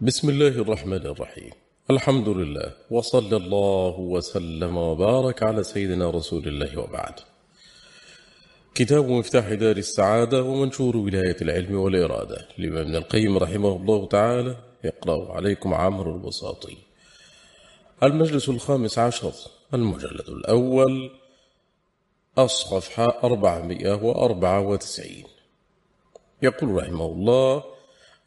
بسم الله الرحمن الرحيم. الحمد لله وصلى الله وسلم وبارك على سيدنا رسول الله وبعد. كتاب مفتاح دار السعادة ومنشور ولاية العلم والإرادة. لمن ابن القيم رحمه الله تعالى يقرأ عليكم عمرو البساطي. المجلس الخامس عشر المجلد الأول الصفحة 494 يقول رحمه الله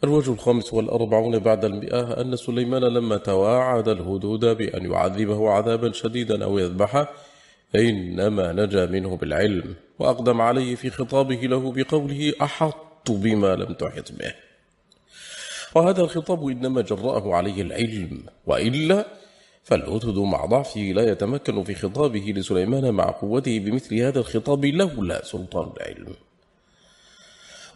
الوجه الخامس والأربعون بعد المئة أن سليمان لما تواعد الهدود بأن يعذبه عذابا شديدا أو يذبحه إنما نجا منه بالعلم وأقدم عليه في خطابه له بقوله أحط بما لم تحط به. وهذا الخطاب إنما جرأه عليه العلم وإلا فالهدهد مع ضعفه لا يتمكن في خطابه لسليمان مع قوته بمثل هذا الخطاب لولا سلطان العلم.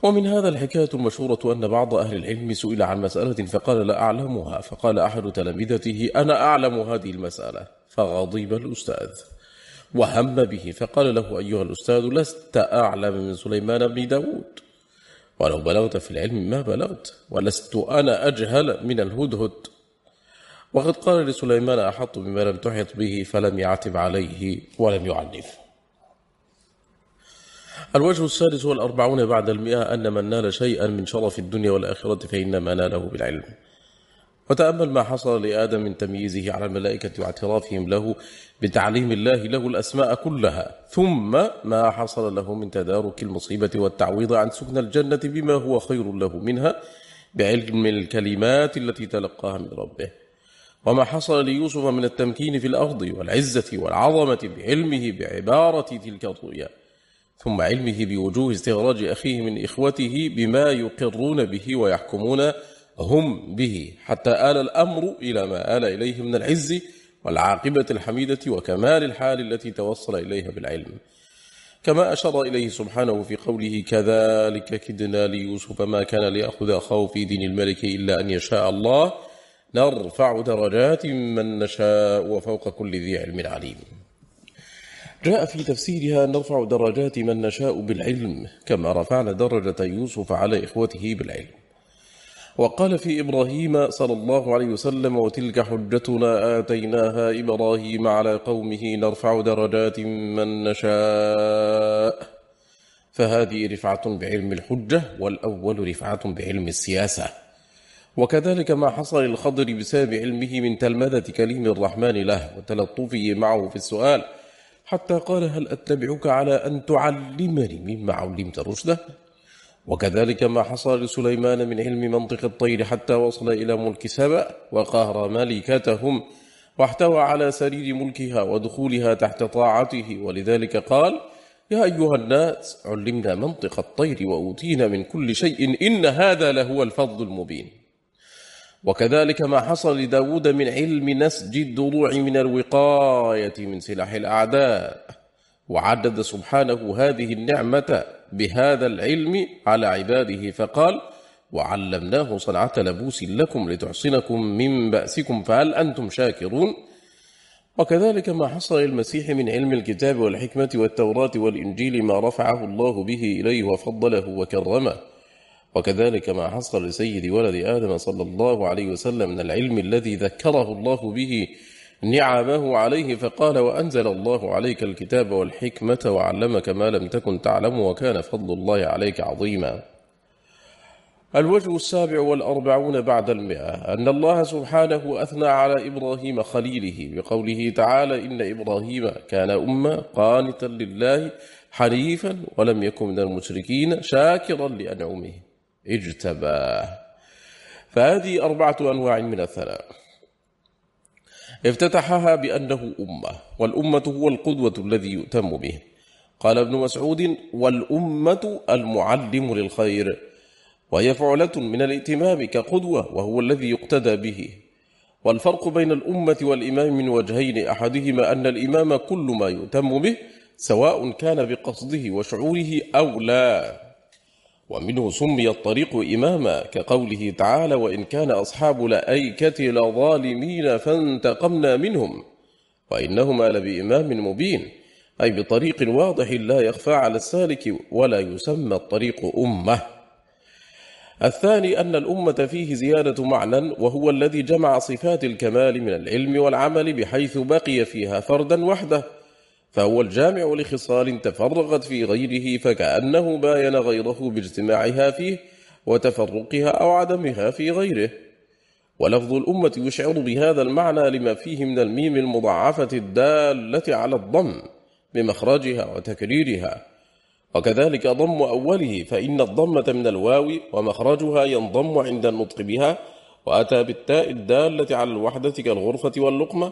ومن هذا الحكاية المشهورة أن بعض أهل العلم سئل عن مسألة فقال لا أعلمها فقال أحد تلامذته أنا أعلم هذه المسألة فغضب الأستاذ وهم به فقال له أيها الأستاذ لست أعلم من سليمان بن داود ولو بلغت في العلم ما بلغت ولست أنا أجهل من الهدهد. وقد قال لسليمان أحط بما لم تحط به فلم يعتب عليه ولم يعنفه الوجه السادس والأربعون بعد المئة أن من نال شيئا من شرف الدنيا والآخرة فإنما ناله بالعلم. وتأمل ما حصل لآدم من تمييزه على الملائكة واعترافهم له بتعليم الله له الأسماء كلها. ثم ما حصل له من تدارك المصيبة والتعويض عن سكن الجنة بما هو خير له منها بعلم الكلمات التي تلقاها من ربه. وما حصل ليوسف من التمكين في الأرض والعزة والعظمة بعلمه بعبارة تلك الرؤيا. ثم علمه بوجوه استخراج أخيه من إخوته بما يقرون به ويحكمون هم به. حتى آل الأمر إلى ما آل إليه من العز والعاقبة الحميدة وكمال الحال التي توصل إليها بالعلم. كما أشار إليه سبحانه في قوله كذلك كدنا ليوسف ما كان ليأخذ أخاه في دين الملك إلا أن يشاء الله. نرفع درجات من نشاء وفوق كل ذي علم عليم. جاء في تفسيرها نرفع درجات من نشاء بالعلم كما رفعنا درجة يوسف على إخوته بالعلم. وقال في إبراهيم صلى الله عليه وسلم وتلك حجتنا آتيناها إبراهيم على قومه نرفع درجات من نشاء. فهذه رفعة بعلم الحجة والأول رفعة بعلم السياسة. وكذلك ما حصل للخضر بسبب علمه من تلمذة كليم الرحمن له وتلطفه معه في السؤال. حتى قال هل أتبعك على أن تعلمني مما علمت رشده؟ وكذلك ما حصل لسليمان من علم منطق الطير حتى وصل إلى ملك سبأ وقهر ملكتهم واحتوى على سرير ملكها ودخولها تحت طاعته. ولذلك قال يا أيها الناس علمنا منطق الطير وأوتينا من كل شيء إن هذا لهو الفضل المبين. وكذلك ما حصل لداود من علم نسج الضلوع من الوقاية من سلاح الأعداء. وعدد سبحانه هذه النعمة بهذا العلم على عباده فقال وعلمناه صنعة لبوس لكم لتحصنكم من بأسكم فهل أنتم شاكرون؟ وكذلك ما حصل للمسيح من علم الكتاب والحكمة والتوراة والإنجيل ما رفعه الله به إليه وفضله وكرمه. وكذلك ما حصل لسيد ولد آدم صلى الله عليه وسلم من العلم الذي ذكره الله به نعمه عليه فقال وأنزل الله عليك الكتاب والحكمة وعلمك ما لم تكن تعلم وكان فضل الله عليك عظيما. الوجه السابع والأربعون بعد المئة أن الله سبحانه أثنى على إبراهيم خليله بقوله تعالى إن إبراهيم كان أمة قانتا لله حنيفا ولم يكن من المشركين شاكرا لأنعمه. اجتباه. فهذه أربعة أنواع من الثناء افتتحها بأنه أمة والأمة هو القدوة الذي يؤتم به. قال ابن مسعود والأمة المعلم للخير وهي فعلة من الائتمام كقدوة وهو الذي يقتدى به. والفرق بين الأمة والإمام من وجهين أحدهما أن الإمام كل ما يؤتم به سواء كان بقصده وشعوره أو لا. ومنه سمي الطريق إماما كقوله تعالى وإن كان أصحاب لأيكة لظالمين فانتقمنا منهم وإنهما لبإمام مبين أي بطريق واضح لا يخفى على السالك ولا يسمى الطريق أمة. الثاني أن الأمة فيه زيادة معنى وهو الذي جمع صفات الكمال من العلم والعمل بحيث بقي فيها فردا وحده فهو الجامع لخصال تفرغت في غيره فكأنه باين غيره باجتماعها فيه وتفرقها أو عدمها في غيره. ولفظ الأمة يشعر بهذا المعنى لما فيه من الميم المضاعفة الدالة على الضم بمخرجها وتكريرها. وكذلك ضم أوله فإن الضمة من الواو ومخرجها ينضم عند النطق بها وأتى بالتاء الدالة على الوحدة كالغرفة واللقمة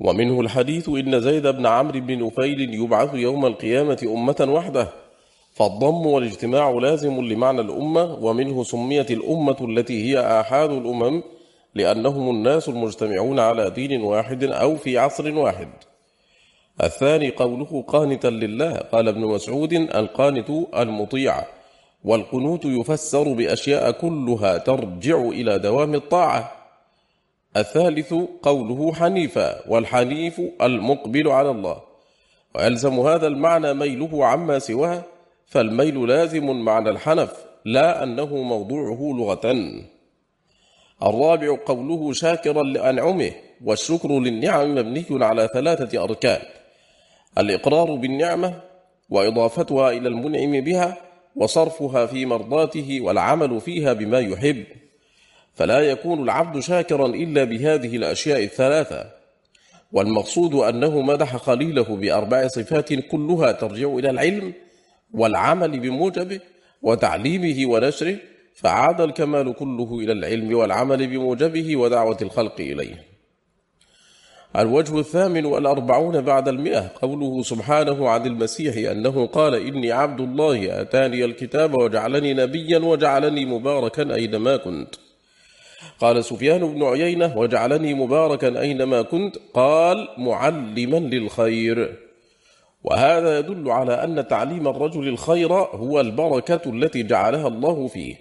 ومنه الحديث إن زيد بن عمرو بن نفيل يبعث يوم القيامة أمة وحده فالضم والاجتماع لازم لمعنى الأمة ومنه سميت الأمة التي هي آحاد الأمم لأنهم الناس المجتمعون على دين واحد أو في عصر واحد. الثاني قوله قانتا لله قال ابن مسعود القانت المطيع والقنوت يفسر بأشياء كلها ترجع إلى دوام الطاعة. الثالث قوله حنيفا والحنيف المقبل على الله. ويلزم هذا المعنى ميله عما سواه فالميل لازم معنى الحنف لا أنه موضوعه لغة. الرابع قوله شاكرا لأنعمه والشكر للنعم مبني على ثلاثة أركان. الإقرار بالنعمة وإضافتها إلى المنعم بها وصرفها في مرضاته والعمل فيها بما يحب. فلا يكون العبد شاكرا إلا بهذه الأشياء الثلاثة. والمقصود أنه مدح خليله بأربع صفات كلها ترجع إلى العلم والعمل بموجبه وتعليمه ونشره فعاد الكمال كله إلى العلم والعمل بموجبه ودعوة الخلق إليه. الوجه الثامن والأربعون بعد المئة قوله سبحانه عن المسيح أنه قال إني عبد الله آتاني الكتاب وجعلني نبيا وجعلني مباركا أينما كنت. قال سفيان بن عيينة وجعلني مباركا أينما كنت. قال معلما للخير. وهذا يدل على أن تعليم الرجل الخير هو البركة التي جعلها الله فيه.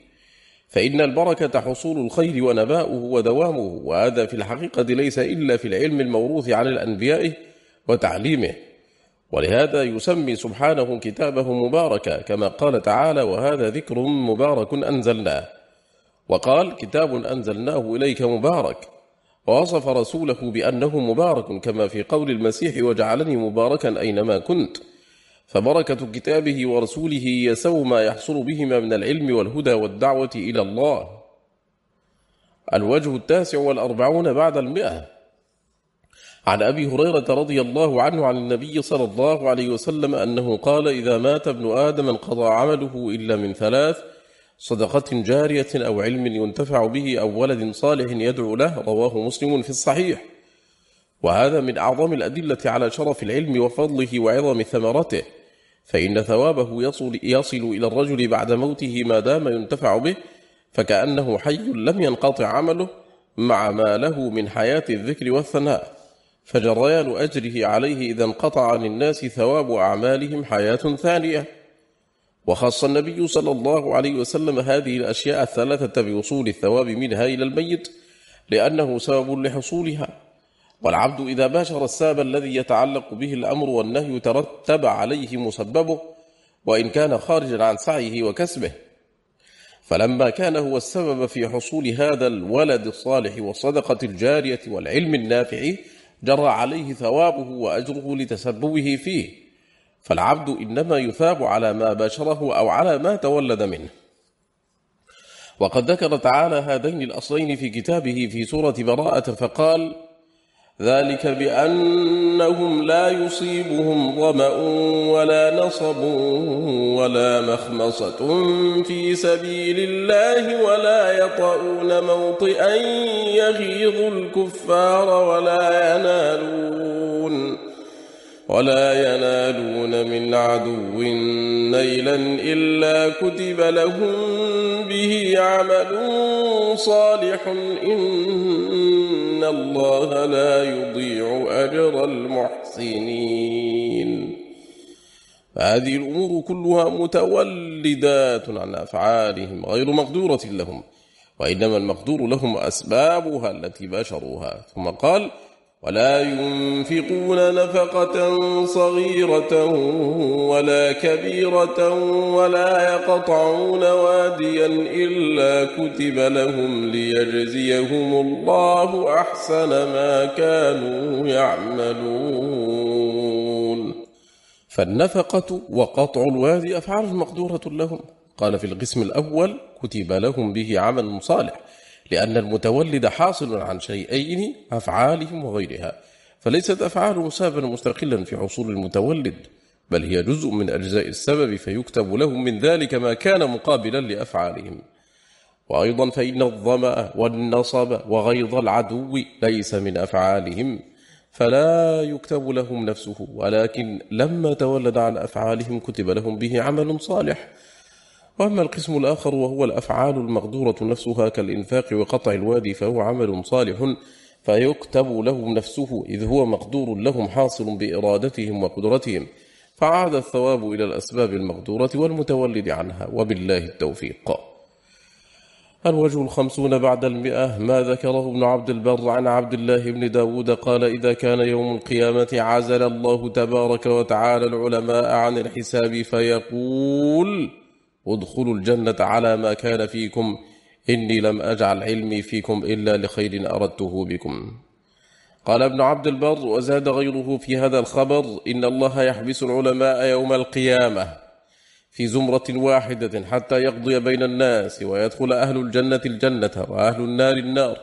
فإن البركة حصول الخير ونباؤه ودوامه وهذا في الحقيقة ليس إلا في العلم الموروث عن الأنبياء وتعليمه. ولهذا يسمي سبحانه كتابه مباركا كما قال تعالى وهذا ذكر مبارك أنزلناه. وقال كتاب أنزلناه إليك مبارك. ووصف رسوله بأنه مبارك كما في قول المسيح وجعلني مباركا أينما كنت. فبركة كتابه ورسوله يسو ما يحصل بهما من العلم والهدى والدعوة إلى الله. الوجه التاسع والأربعون بعد المئة. عن أبي هريرة رضي الله عنه عن النبي صلى الله عليه وسلم أنه قال إذا مات ابن آدم انقضى عمله إلا من ثلاث صدقة جارية أو علم ينتفع به أو ولد صالح يدعو له رواه مسلم في الصحيح. وهذا من أعظم الأدلة على شرف العلم وفضله وعظم ثمرته. فإن ثوابه يصل, يصل إلى الرجل بعد موته ما دام ينتفع به فكأنه حي لم ينقطع عمله مع ما له من حياة الذكر والثناء. فجريان أجره عليه إذا انقطع عن الناس ثواب أعمالهم حياة ثانية. وخص النبي صلى الله عليه وسلم هذه الأشياء الثلاثة بوصول الثواب منها إلى الميت لأنه سبب لحصولها. والعبد إذا باشر الساب الذي يتعلق به الأمر والنهي ترتب عليه مسببه وإن كان خارجا عن سعيه وكسبه. فلما كان هو السبب في حصول هذا الولد الصالح والصدقة الجارية والعلم النافع جرى عليه ثوابه وأجره لتسببه فيه. فالعبد إنما يثاب على ما باشره أو على ما تولد منه. وقد ذكر تعالى هذين الأصلين في كتابه في سورة براءة فقال ذلك بأنهم لا يصيبهم ظمأ ولا نصب ولا مخمصة في سبيل الله ولا يطؤون موطئا يغيظ الكفار ولا ينالون. ولا ينالون من عدو نيلا إلا كتب لهم به عمل صالح إن الله لا يضيع أجر المحسنين. فهذه الأمور كلها متولدات عن أفعالهم غير مقدورة لهم وإنما المقدور لهم أسبابها التي باشروها. ثم قال ولا ينفقون نفقة صغيرة ولا كبيرة ولا يقطعون واديا إلا كتب لهم ليجزيهم الله أحسن ما كانوا يعملون. فالنفقة وقطع الوادي أفعال مقدورة لهم. قال في القسم الأول كتب لهم به عمل صالح. لأن المتولد حاصل عن شيئين أفعالهم وغيرها. فليست أفعالهم سببا مستقلا في حصول المتولد بل هي جزء من أجزاء السبب فيكتب لهم من ذلك ما كان مقابلا لأفعالهم. وأيضا فإن الظمأ والنصب وغيظ العدو ليس من أفعالهم فلا يكتب لهم نفسه. ولكن لما تولد عن أفعالهم كتب لهم به عمل صالح. وأما القسم الآخر وهو الأفعال المقدورة نفسها كالإنفاق وقطع الوادي فهو عمل صالح فيكتب لهم نفسه إذ هو مقدور لهم حاصل بإرادتهم وقدرتهم. فعاد الثواب إلى الأسباب المقدورة والمتولد عنها وبالله التوفيق. الوجه الخمسون بعد المئة ما ذكره ابن عبد البر عن عبد الله بن داود قال إذا كان يوم القيامة عزل الله تبارك وتعالى العلماء عن الحساب فيقول ادخلوا الجنة على ما كان فيكم. إني لم أجعل علمي فيكم إلا لخير أردته بكم. قال ابن عبد البر وزاد غيره في هذا الخبر إن الله يحبس العلماء يوم القيامة في زمرة واحدة حتى يقضي بين الناس ويدخل أهل الجنة الجنة وأهل النار النار.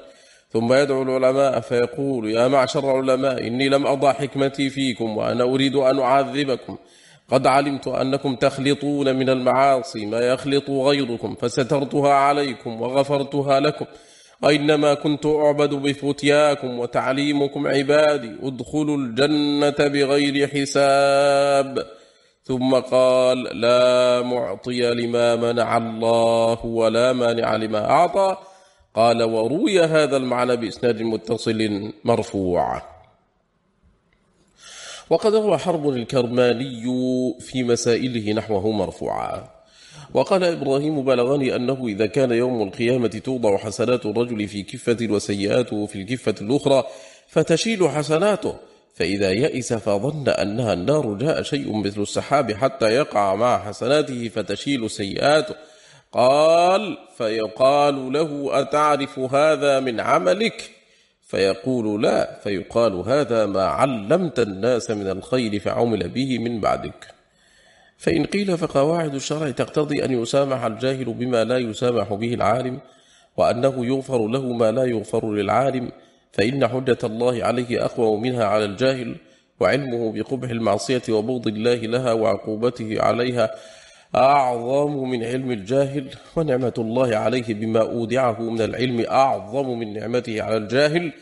ثم يدعو العلماء فيقول يا معشر العلماء إني لم أضع حكمتي فيكم وأنا أريد أن أعذبكم. قد علمت أنكم تخلطون من المعاصي ما يخلط غيركم فسترتها عليكم وغفرتها لكم. وإنما كنت أعبد بفتياكم وتعليمكم عبادي أدخلوا الجنة بغير حساب. ثم قال لا معطي لما منع الله ولا مانع لما أعطى. قال وروي هذا المعنى بإسناد متصل مرفوع. وقد روى حرب الكرماني في مسائله نحوه مرفوعا. وقال إبراهيم بلغني أنه إذا كان يوم القيامة توضع حسنات الرجل في كفة وسيئاته في الكفة الأخرى فتشيل حسناته فإذا يئس فظن أنها النار جاء شيء مثل السحاب حتى يقع مع حسناته فتشيل سيئاته. قال فيقال له أتعرف هذا من عملك؟ فيقول لا فيقال هذا ما علمت الناس من الخير فعمل به من بعدك. فإن قيل فقواعد الشرع تقتضي أن يسامح الجاهل بما لا يسامح به العالم وأنه يغفر له ما لا يغفر للعالم فإن حجة الله عليه أقوى منها على الجاهل وعلمه بقبح المعصية وبغض الله لها وعقوبته عليها أعظم من علم الجاهل ونعمة الله عليه بما أودعه من العلم أعظم من نعمته على الجاهل.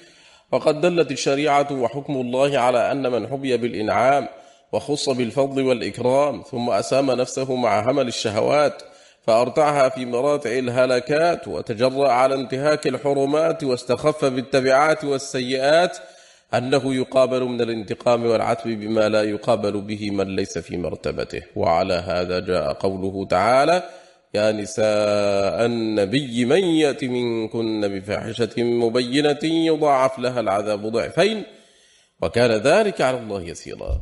وقد دلت الشريعة وحكم الله على أن من حبي بالإنعام وخص بالفضل والإكرام ثم أسام نفسه مع همل الشهوات فأرتعها في مراتع الهلكات وتجرأ على انتهاك الحرمات واستخف بالتبعات والسيئات أنه يقابل من الانتقام والعتب بما لا يقابل به من ليس في مرتبته. وعلى هذا جاء قوله تعالى يا نساء النبي من يأت منكن بفاحشة مبينة يضاعف لها العذاب ضعفين وكان ذلك على الله يسيرا.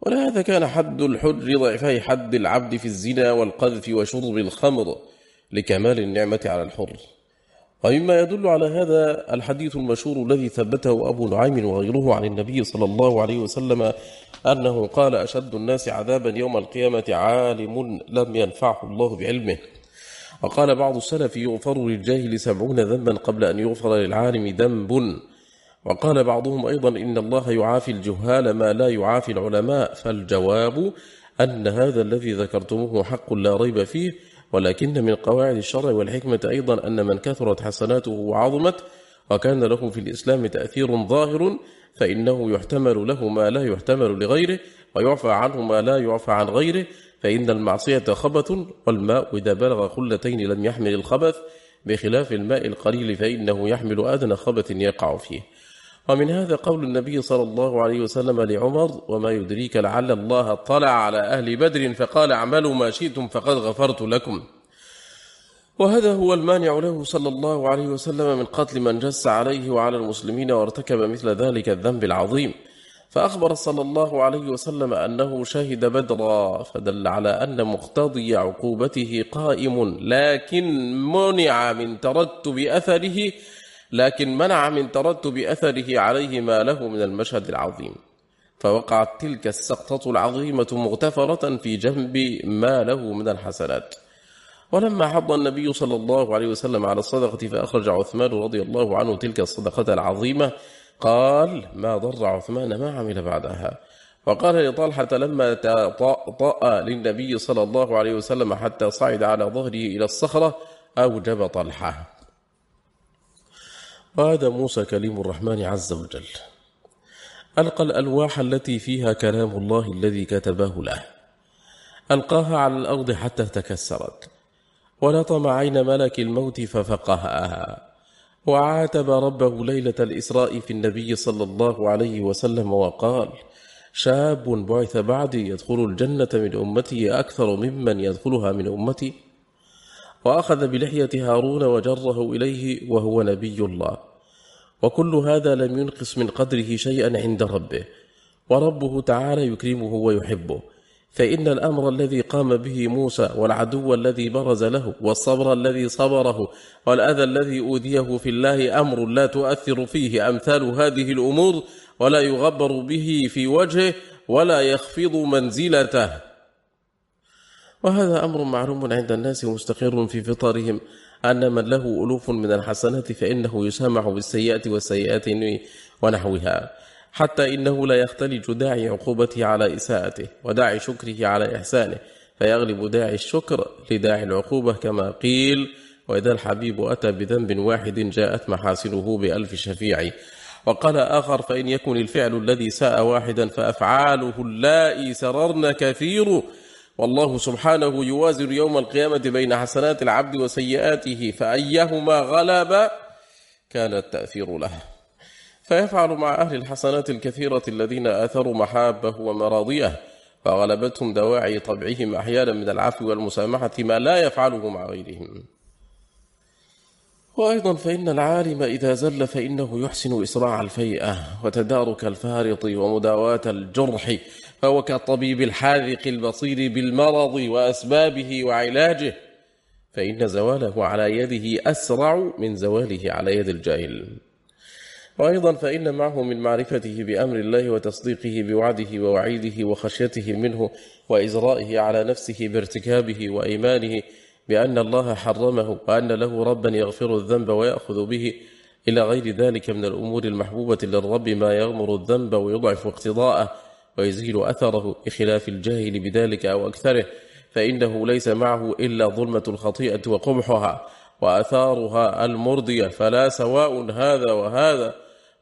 ولهذا كان حد الحر ضعفي حد العبد في الزنا والقذف وشرب الخمر لكمال النعمة على الحر. ومما يدل على هذا الحديث المشهور الذي ثبته أبو نعيم وغيره عن النبي صلى الله عليه وسلم أنه قال أشد الناس عذابا يوم القيامة عالم لم ينفعه الله بعلمه. وقال بعض السلف يغفر للجاهل سبعون ذنبا قبل أن يغفر للعالم ذنب. وقال بعضهم أيضا إن الله يعافي الجهال ما لا يعافي العلماء. فالجواب أن هذا الذي ذكرتموه حق لا ريب فيه. ولكن من قواعد الشرع والحكمة أيضا أن من كثرت حسناته وعظمت وكان له في الإسلام تأثير ظاهر فإنه يحتمل له ما لا يحتمل لغيره ويعفى عنه ما لا يعفى عن غيره فإن المعصية خبث والماء إذا بلغ خلتين لم يحمل الخبث بخلاف الماء القليل فإنه يحمل أدنى خبث يقع فيه ومن هذا قول النبي صلى الله عليه وسلم لعمر وما يدريك لعل الله طلع على أهل بدر فقال اعملوا ما شئتم فقد غفرت لكم. وهذا هو المانع له صلى الله عليه وسلم من قتل من جس عليه وعلى المسلمين وارتكب مثل ذلك الذنب العظيم. فأخبر صلى الله عليه وسلم أنه شهد بدرا فدل على أن مقتضي عقوبته قائم لكن منع من ترتب أثره لكن منع من ترتب أثره عليه ما له من المشهد العظيم. فوقعت تلك السقطة العظيمة مغتفرة في جنب ما له من الحسنات. ولما حض النبي صلى الله عليه وسلم على الصدقة فأخرج عثمان رضي الله عنه تلك الصدقة العظيمة قال ما ضر عثمان ما عمل بعدها. وقال لطلحة لما طأ للنبي صلى الله عليه وسلم حتى صعد على ظهره إلى الصخرة أوجب طلحة. وهذا موسى كليم الرحمن عز وجل. ألقى الألواح التي فيها كلام الله الذي كتبه له. ألقاها على الأرض حتى تكسرت. ولطم عين ملك الموت ففقهها. وعاتب ربه ليلة الإسراء في النبي صلى الله عليه وسلم وقال شاب بعث بعدي يدخل الجنة من أمتي أكثر ممن يدخلها من أمتي وأخذ بلحية هارون وجره إليه وهو نبي الله. وكل هذا لم ينقص من قدره شيئا عند ربه وربه تعالى يكرمه ويحبه. فإن الأمر الذي قام به موسى والعدو الذي برز له والصبر الذي صبره والأذى الذي أوذيه في الله أمر لا تؤثر فيه أمثال هذه الأمور ولا يغبر به في وجهه ولا يخفض منزلته. وهذا أمر معلوم عند الناس مستقر في فطرهم. أن من له ألوف من الحسنات فإنه يسامح بالسيئات والسيئات ونحوها. حتى إنه لا يختلج داعي عقوبته على إساءته وداعي شكره على إحسانه. فيغلب داعي الشكر لداعي العقوبة كما قيل وإذا الحبيب أتى بذنب واحد جاءت محاسنه بألف شفيع. وقال آخر فإن يكن الفعل الذي ساء واحدا فأفعاله اللائي سررن كثير. والله سبحانه يوازن يوم القيامة بين حسنات العبد وسيئاته فأيهما غلب كان التأثير له. فيفعل مع أهل الحسنات الكثيرة الذين آثروا محابة ومراضية فغلبتهم دواعي طبعهم أحيانا من العفو والمسامحة ما لا يفعله مع غيرهم. وأيضا فإن العالم إذا زل فإنه يحسن إسراع الفيئة وتدارك الفارط ومداواة الجرح فهو كالطبيب الحاذق البصير بالمرض وأسبابه وعلاجه فإن زواله على يده أسرع من زواله على يد الجاهل. وأيضا فإن معه من معرفته بأمر الله وتصديقه بوعده ووعيده وخشيته منه وإزرائه على نفسه بارتكابه وإيمانه بأن الله حرمه وأن له ربا يغفر الذنب ويأخذ به إلى غير ذلك من الأمور المحبوبة للرب ما يغمر الذنب ويضعف اقتضاءه. ويزيل أثره بخلاف الجاهل بذلك أو أكثره فإنه ليس معه إلا ظلمة الخطيئة وقبحها وأثارها المرضية. فلا سواء هذا وهذا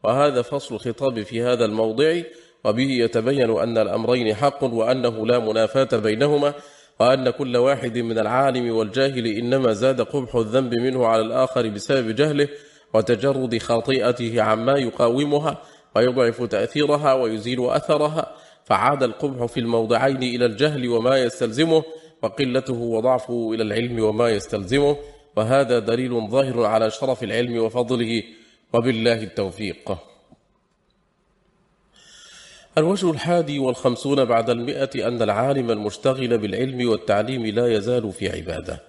وهذا فصل الخطاب في هذا الموضع. وبه يتبين أن الأمرين حق وأنه لا منافاة بينهما وأن كل واحد من العالم والجاهل إنما زاد قبح الذنب منه على الآخر بسبب جهله وتجرد خطيئته عما يقاومها ويضعف تأثيرها ويزيل أثرها. فعاد القبح في الموضعين إلى الجهل وما يستلزمه وقلته وضعفه إلى العلم وما يستلزمه وهذا دليل ظاهر على شرف العلم وفضله وبالله التوفيق. الوجه الحادي والخمسون بعد المئة أن العالم المشتغل بالعلم والتعليم لا يزال في عبادة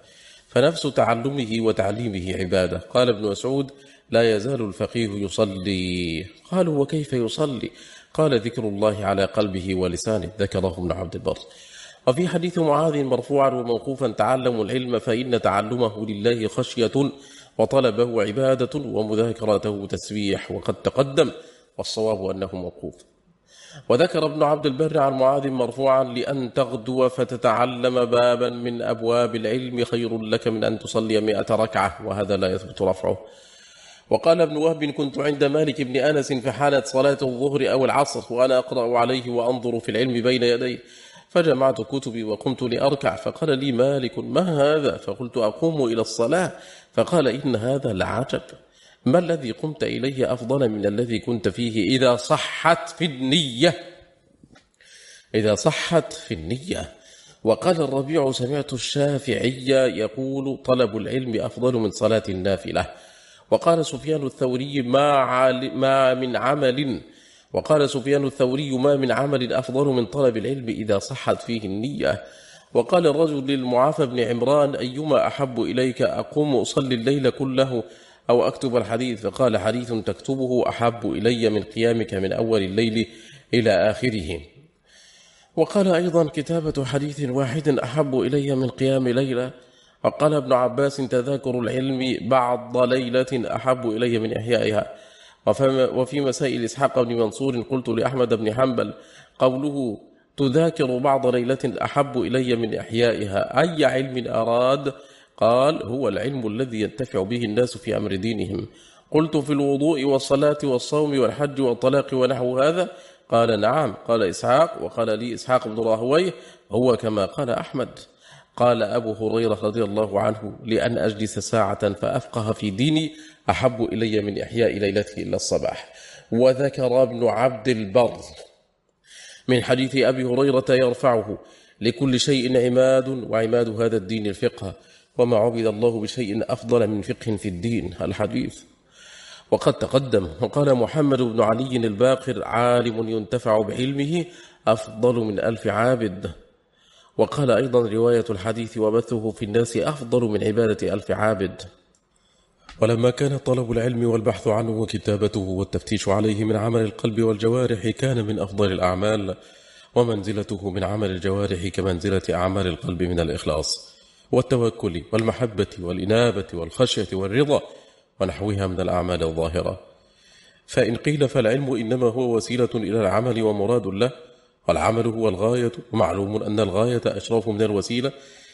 فنفس تعلمه وتعليمه عبادة. قال ابن مسعود لا يزال الفقيه يصلي. قالوا وكيف يصلي؟ قال ذكر الله على قلبه ولسانه. ذكره ابن عبد البر. وفي حديث معاذ مرفوعا وموقوفا تعلموا العلم فإن تعلمه لله خشية وطلبه عبادة ومذاكرته تسبيح وقد تقدم والصواب أنه موقوف. وذكر ابن عبد البر عن معاذ مرفوعا لأن تغدو فتتعلم بابا من أبواب العلم خير لك من أن تصلي مئة ركعة وهذا لا يثبت رفعه. وقال ابن وهب كنت عند مالك بن أنس في حالة صلاة الظهر أو العصر وأنا أقرأ عليه وأنظر في العلم بين يديه فجمعت كتبي وقمت لأركع فقال لي مالك ما هذا؟ فقلت أقوم إلى الصلاة. فقال إن هذا لعجب. ما الذي قمت إليه أفضل من الذي كنت فيه إذا صحت في النية؟ إذا صحت في النية. وقال الربيع سمعت الشافعي يقول طلب العلم أفضل من صلاة النافلة. وقال سفيان الثوري ما, ما من عمل وقال سفيان الثوري ما من عمل أفضل من طلب العلم إذا صحت فيه النية. وقال الرجل للمعافى بن عمران أيما أحب إليك أقوم أصلي الليل كله أو أكتب الحديث؟ فقال حديث تكتبه أحب إلي من قيامك من أول الليل إلى آخره. وقال أيضا كتابة حديث واحد أحب إلي من قيام ليلة وقال ابن عباس تذاكر العلم بعض ليلة أحب إلي من إحيائها. وفي مسائل إسحاق بن منصور قلت لأحمد بن حنبل قوله تذاكر بعض ليلة أحب إلي من إحيائها. أي علم أراد؟ قال هو العلم الذي ينتفع به الناس في أمر دينهم. قلت في الوضوء والصلاة والصوم والحج والطلاق ونحو هذا؟ قال نعم. قال إسحاق. وقال لي إسحاق بن راهويه هو كما قال أحمد. قال أبو هريرة رضي الله عنه لأن أجلس ساعة فأفقه في ديني أحب إلي من إحياء ليلته إلا الصباح. وذكر ابن عبد البر من حديث أبي هريرة يرفعه لكل شيء عماد وعماد هذا الدين الفقه وما عبد الله بشيء أفضل من فقه في الدين الحديث. وقد تقدم وقال محمد بن علي الباقر عالم ينتفع بعلمه أفضل من ألف عابد. وقال أيضا رواية الحديث وبثه في الناس أفضل من عبادة ألف عابد. ولما كان طلب العلم والبحث عنه وكتابته والتفتيش عليه من عمل القلب والجوارح كان من أفضل الأعمال ومنزلته من عمل الجوارح كمنزلة أعمال القلب من الإخلاص والتوكل والمحبة والإنابة والخشية والرضا ونحوها من الأعمال الظاهرة. فإن قيل فالعلم إنما هو وسيلة إلى العمل ومراد له والعمل هو الغاية. ومعلوم أن الغاية أشرف من الوسيلة.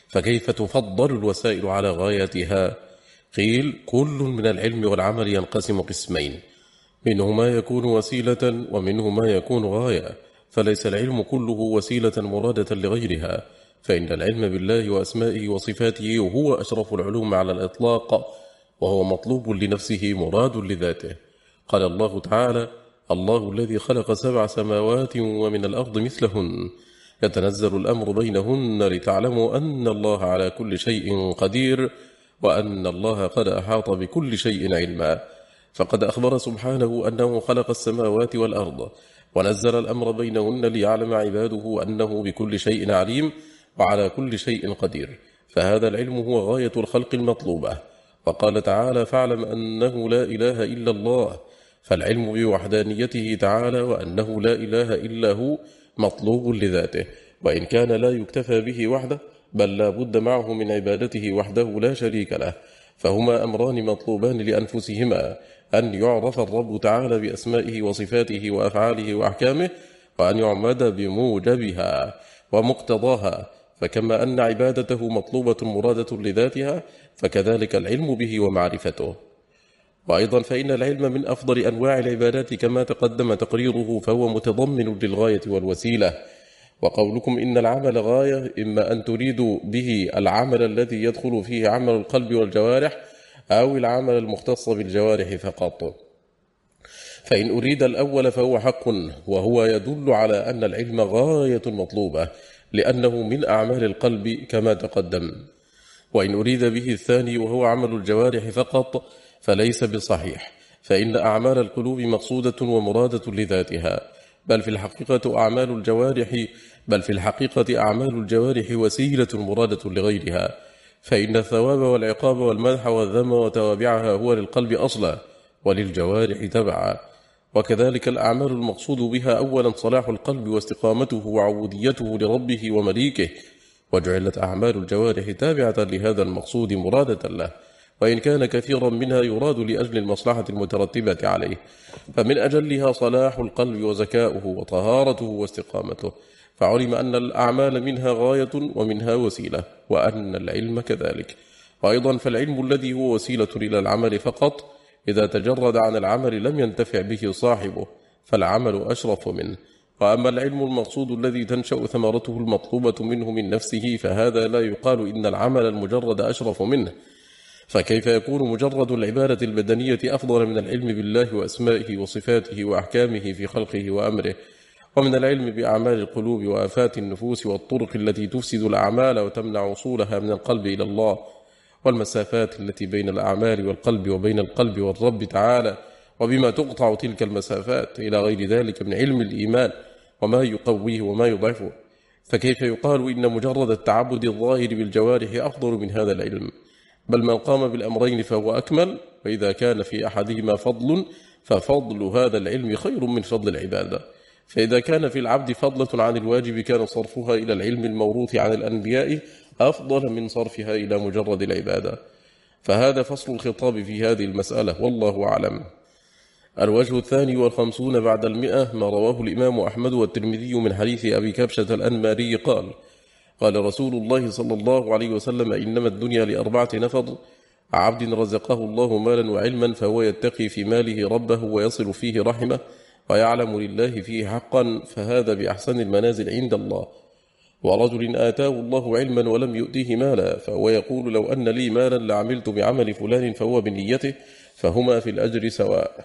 فكيف تفضل الوسائل على غايتها؟ قيل كل من العلم والعمل ينقسم قسمين. منه ما يكون وسيلة ومنه ما يكون غاية. فليس العلم كله وسيلة مرادة لغيرها. فإن العلم بالله وأسمائه وصفاته هو أشرف العلوم على الإطلاق. وهو مطلوب لنفسه مراد لذاته. قال الله تعالى الله الذي خلق سبع سماوات ومن الأرض مثلهن. يتنزل الأمر بينهن لتعلموا أن الله على كل شيء قدير وأن الله قد أحاط بكل شيء علما. فقد أخبر سبحانه أنه خلق السماوات والأرض ونزل الأمر بينهن ليعلم عباده أنه بكل شيء عليم وعلى كل شيء قدير. فهذا العلم هو غاية الخلق المطلوبة. وقال تعالى فاعلم أنه لا إله إلا الله. فالعلم بوحدانيته تعالى وأنه لا إله إلا هو مطلوب لذاته وإن كان لا يكتفى به وحده بل لا بد معه من عبادته وحده لا شريك له فهما أمران مطلوبان لأنفسهما أن يعرف الرب تعالى بأسمائه وصفاته وأفعاله وأحكامه وأن يعمد بموجبها ومقتضاها فكما أن عبادته مطلوبة مرادة لذاتها فكذلك العلم به ومعرفته. وأيضا فإن العلم من أفضل أنواع العبادات كما تقدم تقريره فهو متضمن للغاية والوسيلة. وقولكم إن العمل غاية إما أن تريدوا به العمل الذي يدخل فيه عمل القلب والجوارح أو العمل المختص بالجوارح فقط. فإن أريد الأول فهو حق وهو يدل على أن العلم غاية مطلوبة لأنه من أعمال القلب كما تقدم. وإن أريد به الثاني وهو عمل الجوارح فقط فليس بصحيح فإن أعمال القلوب مقصودة ومرادة لذاتها. بل في الحقيقة أعمال الجوارح بل في الحقيقة أعمال الجوارح وسيلة مرادة لغيرها. فإن الثواب والعقاب والمدح والذم وتوابعها هو للقلب أصلا وللجوارح تبعا. وكذلك الأعمال المقصود بها أولا صلاح القلب واستقامته وعبوديته لربه ومليكه. وجعلت أعمال الجوارح تابعة لهذا المقصود مرادة له. وإن كان كثيرا منها يراد لأجل المصلحة المترتبة عليه فمن أجلها صلاح القلب وزكاؤه وطهارته واستقامته. فعلم أن الأعمال منها غاية ومنها وسيلة وأن العلم كذلك. وأيضا فالعلم الذي هو وسيلة إلى العمل فقط إذا تجرد عن العمل لم ينتفع به صاحبه فالعمل أشرف منه. وأما العلم المقصود الذي تنشأ ثمرته المطلوبة منه من نفسه فهذا لا يقال إن العمل المجرد أشرف منه. فكيف يكون مجرد العبادة البدنية أفضل من العلم بالله وأسمائه وصفاته وأحكامه في خلقه وأمره؟ ومن العلم بأعمال القلوب وآفات النفوس والطرق التي تفسد الأعمال وتمنع وصولها من القلب إلى الله والمسافات التي بين الأعمال والقلب وبين القلب والرب تعالى وبما تقطع تلك المسافات إلى غير ذلك من علم الإيمان وما يقويه وما يضعفه. فكيف يقال إن مجرد التعبد الظاهر بالجوارح أفضل من هذا العلم؟ بل من قام بالأمرين فهو أكمل وإذا كان في أحدهما فضل ففضل هذا العلم خير من فضل العبادة. فإذا كان في العبد فضلة عن الواجب كان صرفها إلى العلم الموروث عن الأنبياء أفضل من صرفها إلى مجرد العبادة. فهذا فصل الخطاب في هذه المسألة والله أعلم. الوجه الثاني والخمسون بعد المئة ما رواه الإمام أحمد والترمذي من حديث أبي كبشة الأنماري قال قال رسول الله صلى الله عليه وسلم إنما الدنيا لأربعة نفر عبد رزقه الله مالا وعلما فهو يتقي في ماله ربه ويصل فيه رحمه ويعلم لله فيه حقا فهذا بأحسن المنازل عند الله. ورجل آتاه الله علما ولم يؤتيه مالا فهو يقول لو أن لي مالا لعملت بعمل فلان فهو بنيته فهما في الأجر سواء.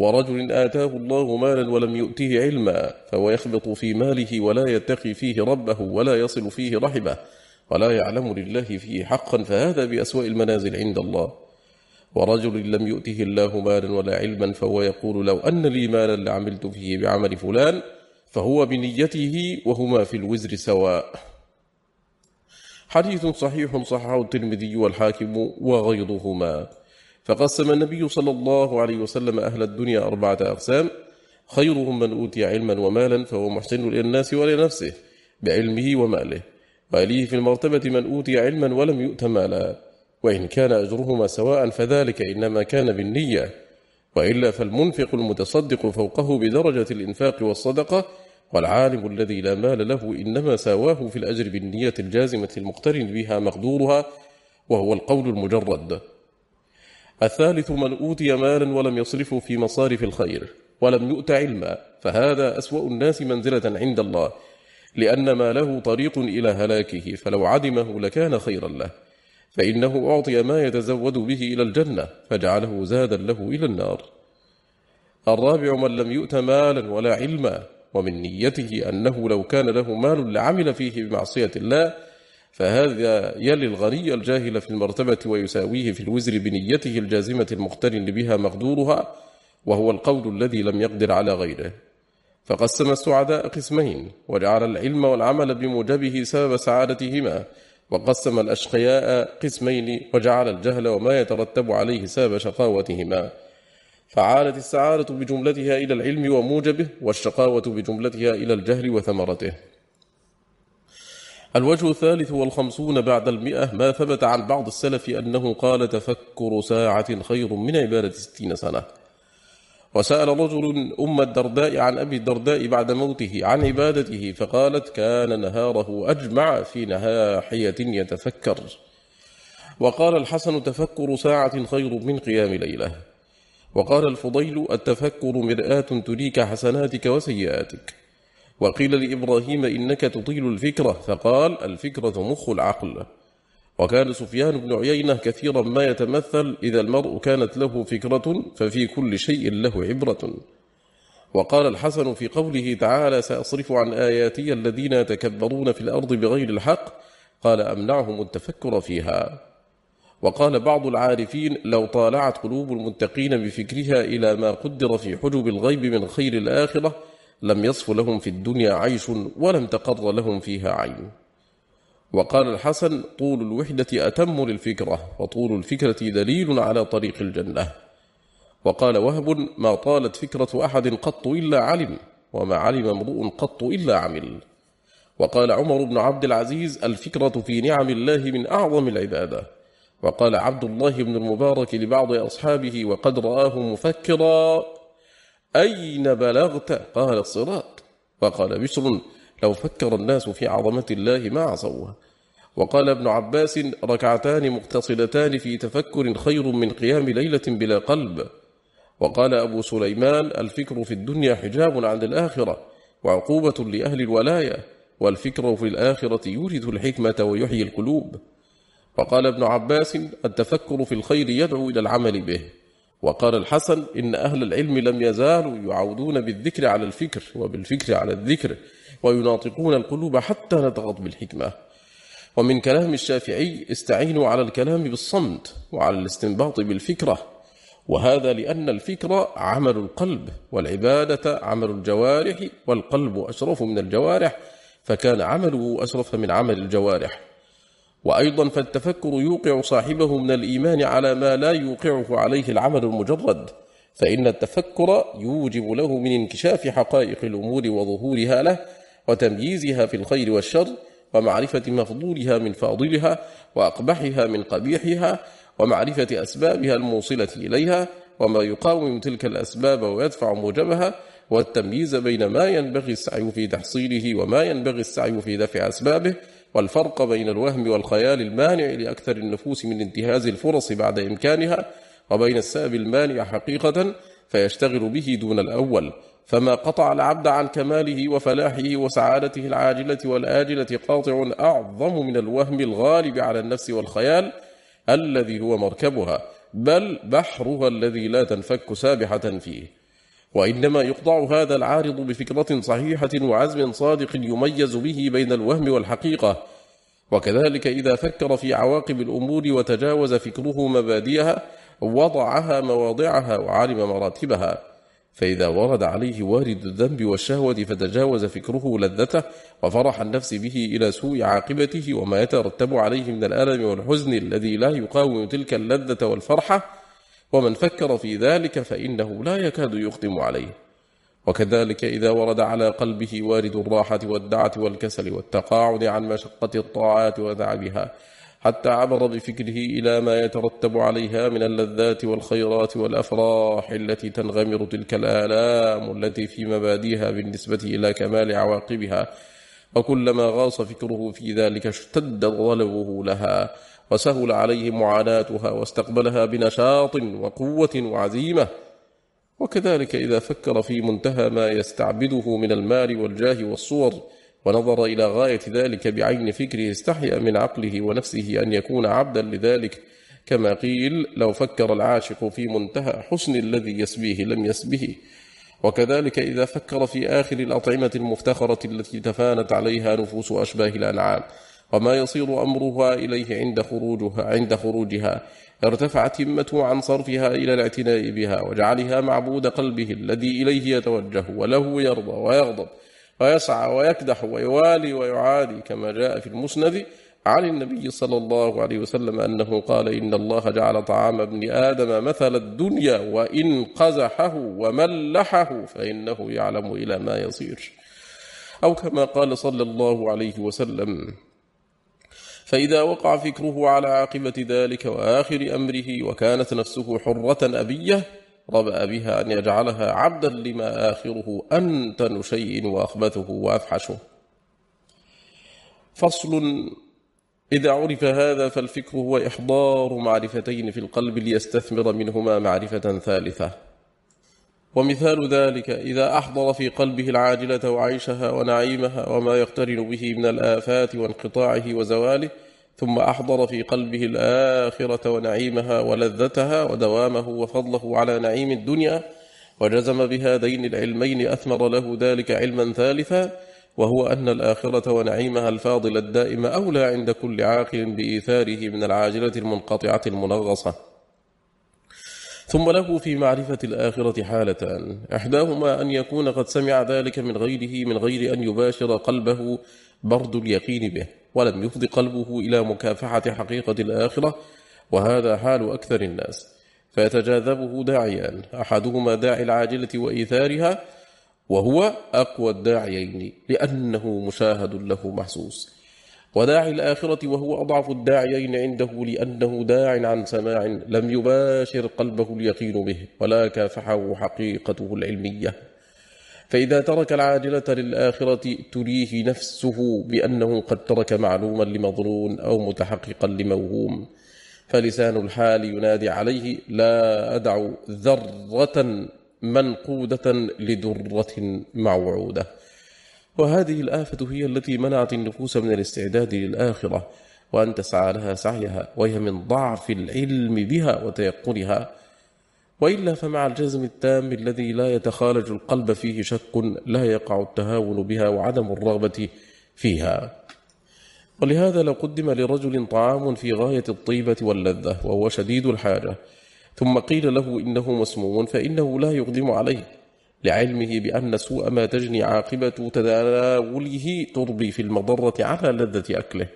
ورجل آتاه الله مالا ولم يؤته علما فهو يخبط في ماله ولا يتقي فيه ربه ولا يصل فيه رحبه ولا يعلم لله فيه حقا فهذا بأسوأ المنازل عند الله. ورجل لم يؤته الله مالا ولا علما فهو يقول لو أن لي مالا لعملت فيه بعمل فلان فهو بنيته وهما في الوزر سواء. حديث صحيح صححه الترمذي والحاكم وغيرهما. فقسم النبي صلى الله عليه وسلم أهل الدنيا أربعة أقسام. خيرهم من أوتي علما ومالا فهو محسن إلى الناس ولنفسه بعلمه وماله. وإليه في المرتبة من أوتي علما ولم يؤت مالا. وإن كان أجرهما سواء فذلك إنما كان بالنية. وإلا فالمنفق المتصدق فوقه بدرجة الإنفاق والصدقة والعالم الذي لا مال له إنما ساواه في الأجر بالنية الجازمة المقترن بها مقدورها وهو القول المجرد. الثالث من أوتي مالا ولم يصرفه في مصارف الخير ولم يؤت علما فهذا أسوأ الناس منزلة عند الله لأن ما له طريق إلى هلاكه فلو عدمه لكان خيرا له فإنه أعطي ما يتزود به إلى الجنة فجعله زادا له إلى النار. الرابع من لم يؤت مالا ولا علما ومن نيته أنه لو كان له مال لعمل فيه بمعصية الله فهذا يلي الغني الجاهل في المرتبة ويساويه في الوزر بنيته الجازمة المقترن بها مقدورها وهو القول الذي لم يقدر على غيره. فقسم السعداء قسمين وجعل العلم والعمل بموجبه سبب سعادتهما وقسم الأشقياء قسمين وجعل الجهل وما يترتب عليه سبب شقاوتهما. فعالت السعادة بجملتها إلى العلم وموجبه والشقاوة بجملتها إلى الجهل وثمرته. الوجه الثالث والخمسون بعد المئة ما ثبت عن بعض السلف أنه قال تفكر ساعة خير من عبادة ستين سنة. وسأل رجل أم الدرداء عن أبي الدرداء بعد موته عن عبادته فقالت كان نهاره أجمع في نهاحية يتفكر. وقال الحسن تفكر ساعة خير من قيام ليلة. وقال الفضيل التفكر مرآة تريك حسناتك وسيئاتك. وقيل لإبراهيم إنك تطيل الفكرة فقال الفكرة مخ العقل. وكان سفيان بن عيينة كثيرا ما يتمثل إذا المرء كانت له فكرة ففي كل شيء له عبرة. وقال الحسن في قوله تعالى سأصرف عن آياتي الذين يتكبرون في الأرض بغير الحق قال أمنعهم التفكر فيها. وقال بعض العارفين لو طالعت قلوب المتقين بفكرها إلى ما قدر في حجب الغيب من خير الآخرة لم يصف لهم في الدنيا عيش ولم تقر لهم فيها عين. وقال الحسن طول الوحدة أتم للفكرة وطول الفكرة دليل على طريق الجنة. وقال وهب ما طالت فكرة أحد قط إلا علم وما علم امرؤ قط إلا عمل. وقال عمر بن عبد العزيز الفكرة في نعم الله من أعظم العبادة. وقال عبد الله بن المبارك لبعض أصحابه وقد رآه مفكرا أين بلغت؟ قال الصراط. وقال بشر لو فكر الناس في عظمة الله ما عصوها. وقال ابن عباس ركعتان مقتصلتان في تفكر خير من قيام ليلة بلا قلب. وقال أبو سليمان الفكر في الدنيا حجاب عن الآخرة وعقوبة لأهل الولاية والفكر في الآخرة يورث الحكمة ويحيي القلوب. وقال ابن عباس التفكر في الخير يدعو إلى العمل به. وقال الحسن إن أهل العلم لم يزالوا يعودون بالذكر على الفكر وبالفكر على الذكر ويناطقون القلوب حتى نطقت بالحكمة. ومن كلام الشافعي استعينوا على الكلام بالصمت وعلى الاستنباط بالفكرة. وهذا لأن الفكر عمل القلب والعبادة عمل الجوارح والقلب أشرف من الجوارح فكان عمله أشرف من عمل الجوارح. وأيضا فالتفكر يوقع صاحبه من الإيمان على ما لا يوقعه عليه العمل المجرد فإن التفكر يوجب له من انكشاف حقائق الأمور وظهورها له وتمييزها في الخير والشر ومعرفة مفضولها من فاضلها وأقبحها من قبيحها ومعرفة أسبابها الموصلة إليها وما يقاوم تلك الأسباب ويدفع موجبها والتمييز بين ما ينبغي السعي في تحصيله وما ينبغي السعي في دفع أسبابه والفرق بين الوهم والخيال المانع لأكثر النفوس من انتهاز الفرص بعد إمكانها وبين الساب المانع حقيقة فيشتغل به دون الأول. فما قطع العبد عن كماله وفلاحه وسعادته العاجلة والآجلة قاطع أعظم من الوهم الغالب على النفس والخيال الذي هو مركبها بل بحرها الذي لا تنفك سابحة فيه. وإنما يقطع هذا العارض بفكرة صحيحة وعزم صادق يميز به بين الوهم والحقيقة. وكذلك إذا فكر في عواقب الأمور وتجاوز فكره مبادئها وضعها مواضعها وعلم مراتبها. فإذا ورد عليه وارد الذنب والشهوة فتجاوز فكره لذته وفرح النفس به إلى سوء عاقبته وما يترتب عليه من الألم والحزن الذي لا يقاوم تلك اللذة والفرحة ومن فكر في ذلك فإنه لا يكاد يقدم عليه. وكذلك إذا ورد على قلبه وارد الراحة والدعة والكسل والتقاعد عن مشقة الطاعات وتعبها حتى عبر بفكره إلى ما يترتب عليها من اللذات والخيرات والأفراح التي تنغمر تلك الآلام التي في مباديها بالنسبة إلى كمال عواقبها. وكلما غاص فكره في ذلك اشتد ظلوه لها. وسهل عليه معاناتها واستقبلها بنشاط وقوة وعزيمة. وكذلك إذا فكر في منتهى ما يستعبده من المال والجاه والصور ونظر إلى غاية ذلك بعين فكره استحيا من عقله ونفسه أن يكون عبدا لذلك. كما قيل لو فكر العاشق في منتهى حسن الذي يسبيه لم يسبه. وكذلك إذا فكر في آخر الأطعمة المفتخرة التي تفانت عليها نفوس أشباه الأنعام. وما يصير أمرها إليه عند خروجها عند خروجها. ارتفعت همته عن صرفها إلى الاعتناء بها وجعلها معبود قلبه الذي إليه يتوجه وله يرضى ويغضب ويسعى ويكدح ويوالي ويعادي كما جاء في المسند عن النبي صلى الله عليه وسلم أنه قال إن الله جعل طعام ابن آدم مثل الدنيا وإن قزحه وملحه فإنه يعلم إلى ما يصير. أو كما قال صلى الله عليه وسلم فإذا وقع فكره على عاقبة ذلك وآخر أمره وكانت نفسه حرة أبية ربأ بها أن يجعلها عبدا لما آخره أنتن شيء وأخبثه وأفحشه. فصل إذا عرف هذا فالفكر هو إحضار معرفتين في القلب ليستثمر منهما معرفة ثالثة. ومثال ذلك إذا أحضر في قلبه العاجلة وعيشها ونعيمها وما يقترن به من الآفات وانقطاعه وزواله ثم أحضر في قلبه الآخرة ونعيمها ولذتها ودوامه وفضله على نعيم الدنيا وجزم بهذين العلمين أثمر له ذلك علما ثالثا وهو أن الآخرة ونعيمها الفاضل الدائم أولى عند كل عاقل بإيثاره من العاجلة المنقطعة المنغصة ثم له في معرفة الآخرة حالتان. إحداهما أن يكون قد سمع ذلك من غيره من غير أن يباشر قلبه برد اليقين به ولم يفض قلبه إلى مكافحة حقيقة الآخرة وهذا حال أكثر الناس. فيتجاذبه داعيان أحدهما داعي العاجلة وإيثارها وهو أقوى الداعيين لأنه مشاهد له محسوس. وداعي الآخرة وهو أضعف الداعيين عنده لأنه داع عن سماع لم يباشر قلبه اليقين به ولا كافحه حقيقته العلمية. فإذا ترك العاجلة للآخرة تريه نفسه بأنه قد ترك معلوما لمظنون أو متحققا لموهوم. فلسان الحال ينادي عليه لا أدع ذرة منقودة لدرة موعودة وهذه الآفة هي التي منعت النفوس من الاستعداد للآخرة وأن تسعى لها سعيها وهي من ضعف العلم بها وتيقنها. وإلا فمع الجزم التام الذي لا يتخالج القلب فيه شك لا يقع التهاون بها وعدم الرغبة فيها. ولهذا لو قدم لرجل طعام في غاية الطيبة واللذة وهو شديد الحاجة ثم قيل له إنه مسموم فإنه لا يقدم عليه. لعلمه بأن سوء ما تجني عاقبة تداوله تربي في المضرة على لذة أكله.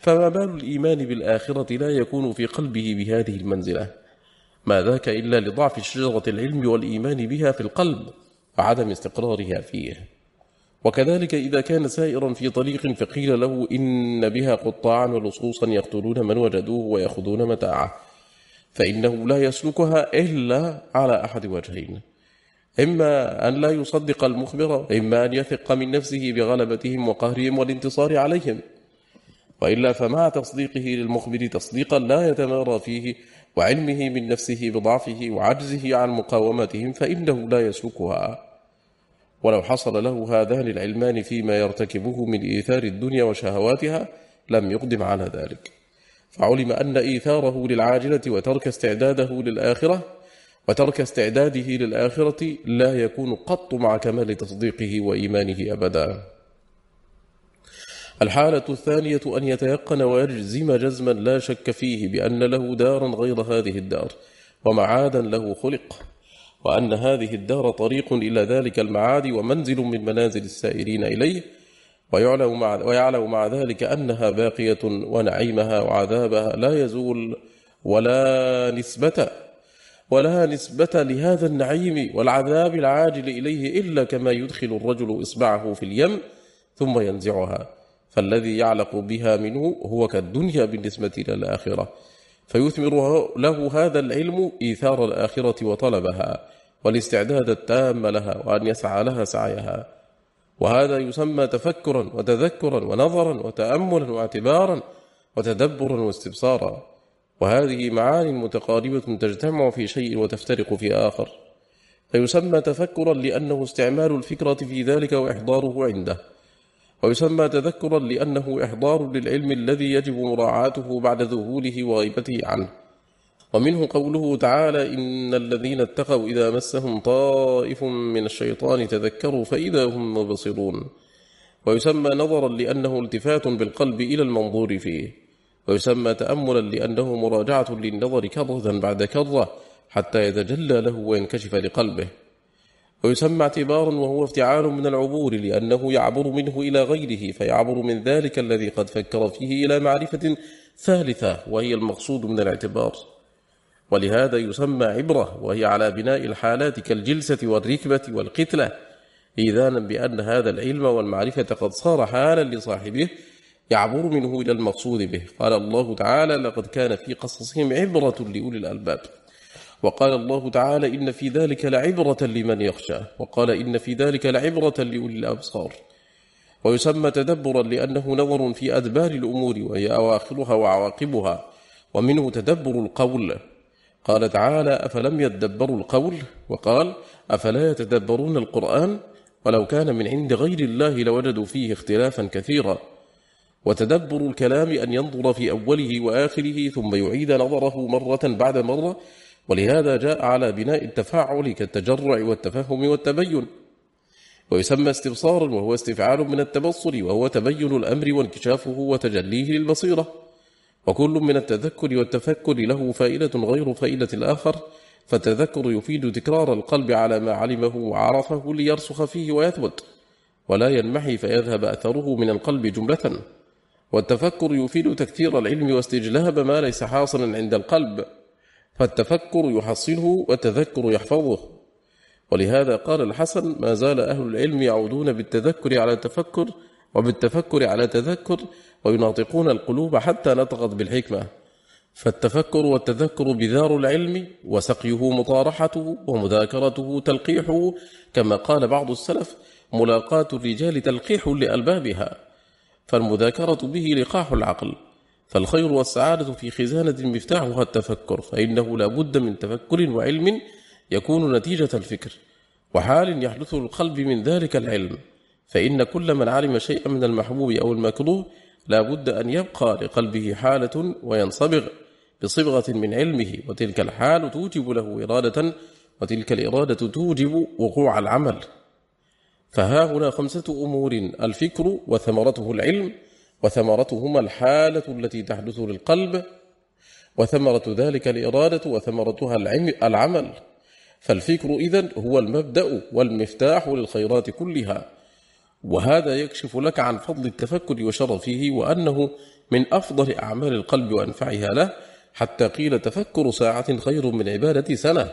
فما بال الإيمان بالآخرة لا يكون في قلبه بهذه المنزلة. ما ذاك إلا لضعف شجرة العلم والإيمان بها في القلب وعدم استقرارها فيه. وكذلك إذا كان سائرا في طريق فقيل له إن بها قطاعا ولصوصا يقتلون من وجدوه ويأخذون متاعه. فإنه لا يسلكها إلا على أحد وجهين. إما أن لا يصدق المخبر إما أن يثق من نفسه بغلبتهم وقهرهم والانتصار عليهم. وإلا فمع تصديقه للمخبر تصديقا لا يتمارى فيه وعلمه من نفسه بضعفه وعجزه عن مقاومتهم فإنه لا يسلكها ولو حصل له هذان العلمان فيما يرتكبه من إيثار الدنيا وشهواتها لم يقدم على ذلك. فعلم أن إيثاره للعاجلة وترك استعداده للآخرة وترك استعداده للآخرة لا يكون قط مع كمال تصديقه وإيمانه أبدا. الحالة الثانية أن يتيقن ويجزم جزما لا شك فيه بأن له دارا غير هذه الدار ومعادا له خلق وأن هذه الدار طريق إلى ذلك المعاد ومنزل من منازل السائرين إليه ويعلم مع, ويعلم مع ذلك أنها باقية ونعيمها وعذابها لا يزول ولا نسبة ولا نسبة لهذا النعيم والعذاب العاجل إليه إلا كما يدخل الرجل إصبعه في اليم ثم ينزعها. فالذي يعلق بها منه هو كالدنيا بالنسبة إلى الآخرة. فيثمر له هذا العلم إيثار الآخرة وطلبها والاستعداد التام لها وأن يسعى لها سعيها. وهذا يسمى تفكرا وتذكرا ونظرا وتأملا واعتبارا وتدبرا واستبصارا. وهذه معان متقاربة تجتمع في شيء وتفترق في آخر. فيسمى تفكرا لأنه استعمال الفكرة في ذلك وإحضاره عنده. ويسمى تذكرا لأنه إحضار للعلم الذي يجب مراعاته بعد ذهوله وغيبته عنه. ومنه قوله تعالى إن الذين اتقوا إذا مسهم طائف من الشيطان تذكروا فإذا هم مبصرون. ويسمى نظرا لأنه التفات بالقلب إلى المنظور فيه. ويسمى تأملا لأنه مراجعة للنظر كرة بعد كرة حتى يتجلى له وينكشف لقلبه. ويسمى اعتبارا وهو افتعال من العبور لأنه يعبر منه إلى غيره فيعبر من ذلك الذي قد فكر فيه إلى معرفة ثالثة وهي المقصود من الاعتبار. ولهذا يسمى عبرة وهي على بناء الحالات كالجلسة والركبة والقتلة إذانا بأن هذا العلم والمعرفة قد صار حالا لصاحبه يعبر منه إلى المقصود به. قال الله تعالى لقد كان في قصصهم عبرة لأولي الألباب. وقال الله تعالى إن في ذلك لعبرة لمن يخشى. وقال إن في ذلك لعبرة لأولي الأبصار. ويسمى تدبرا لأنه نظر في أدبار الأمور وهي أواخرها وعواقبها ومنه تدبر القول. قال تعالى أفلم يتدبروا القول؟ وقال أفلا يتدبرون القرآن؟ ولو كان من عند غير الله لوجدوا فيه اختلافا كثيرا. وتدبر الكلام أن ينظر في أوله وآخره ثم يعيد نظره مرة بعد مرة ولهذا جاء على بناء التفاعل كالتجرع والتفهم والتبين. ويسمى استبصارا وهو استفعال من التبصر وهو تبين الأمر وانكشافه وتجليه للبصيرة. وكل من التذكر والتفكر له فائدة غير فائدة الآخر فالتذكر يفيد تكرار القلب على ما علمه وعرفه ليرسخ فيه ويثبت ولا ينمحي فيذهب أثره من القلب جملة. والتفكر يفيد تكثير العلم واستجلاب ما ليس حاصلا عند القلب فالتفكر يحصله والتذكر يحفظه. ولهذا قال الحسن ما زال أهل العلم يعودون بالتذكر على التفكر وبالتفكر على تذكر ويناطقون القلوب حتى نطقت بالحكمة. فالتفكر والتذكر بذار العلم وسقيه مطارحته ومذاكرته تلقيحه كما قال بعض السلف ملاقاة الرجال تلقيح لألبابها. فالمذاكرة به لقاح العقل فالخير والسعادة في خزانة مفتاحها التفكر فإنه لا بد من تفكر وعلم يكون نتيجة الفكر وحال يحدث القلب من ذلك العلم فإن كل من علم شيئا من المحبوب أو المكروه لا بد أن يبقى لقلبه حالة وينصبغ بصبغة من علمه وتلك الحال توجب له إرادة وتلك الإرادة توجب وقوع العمل. فها هنا خمسة أمور الفكر وثمرته العلم وثمرتهما الحالة التي تحدث للقلب وثمرة ذلك الإرادة وثمرتها العمل. فالفكر إذن هو المبدأ والمفتاح للخيرات كلها. وهذا يكشف لك عن فضل التفكر وشرفه وأنه من أفضل أعمال القلب وأنفعها له حتى قيل تفكر ساعة خير من عبادة سنة.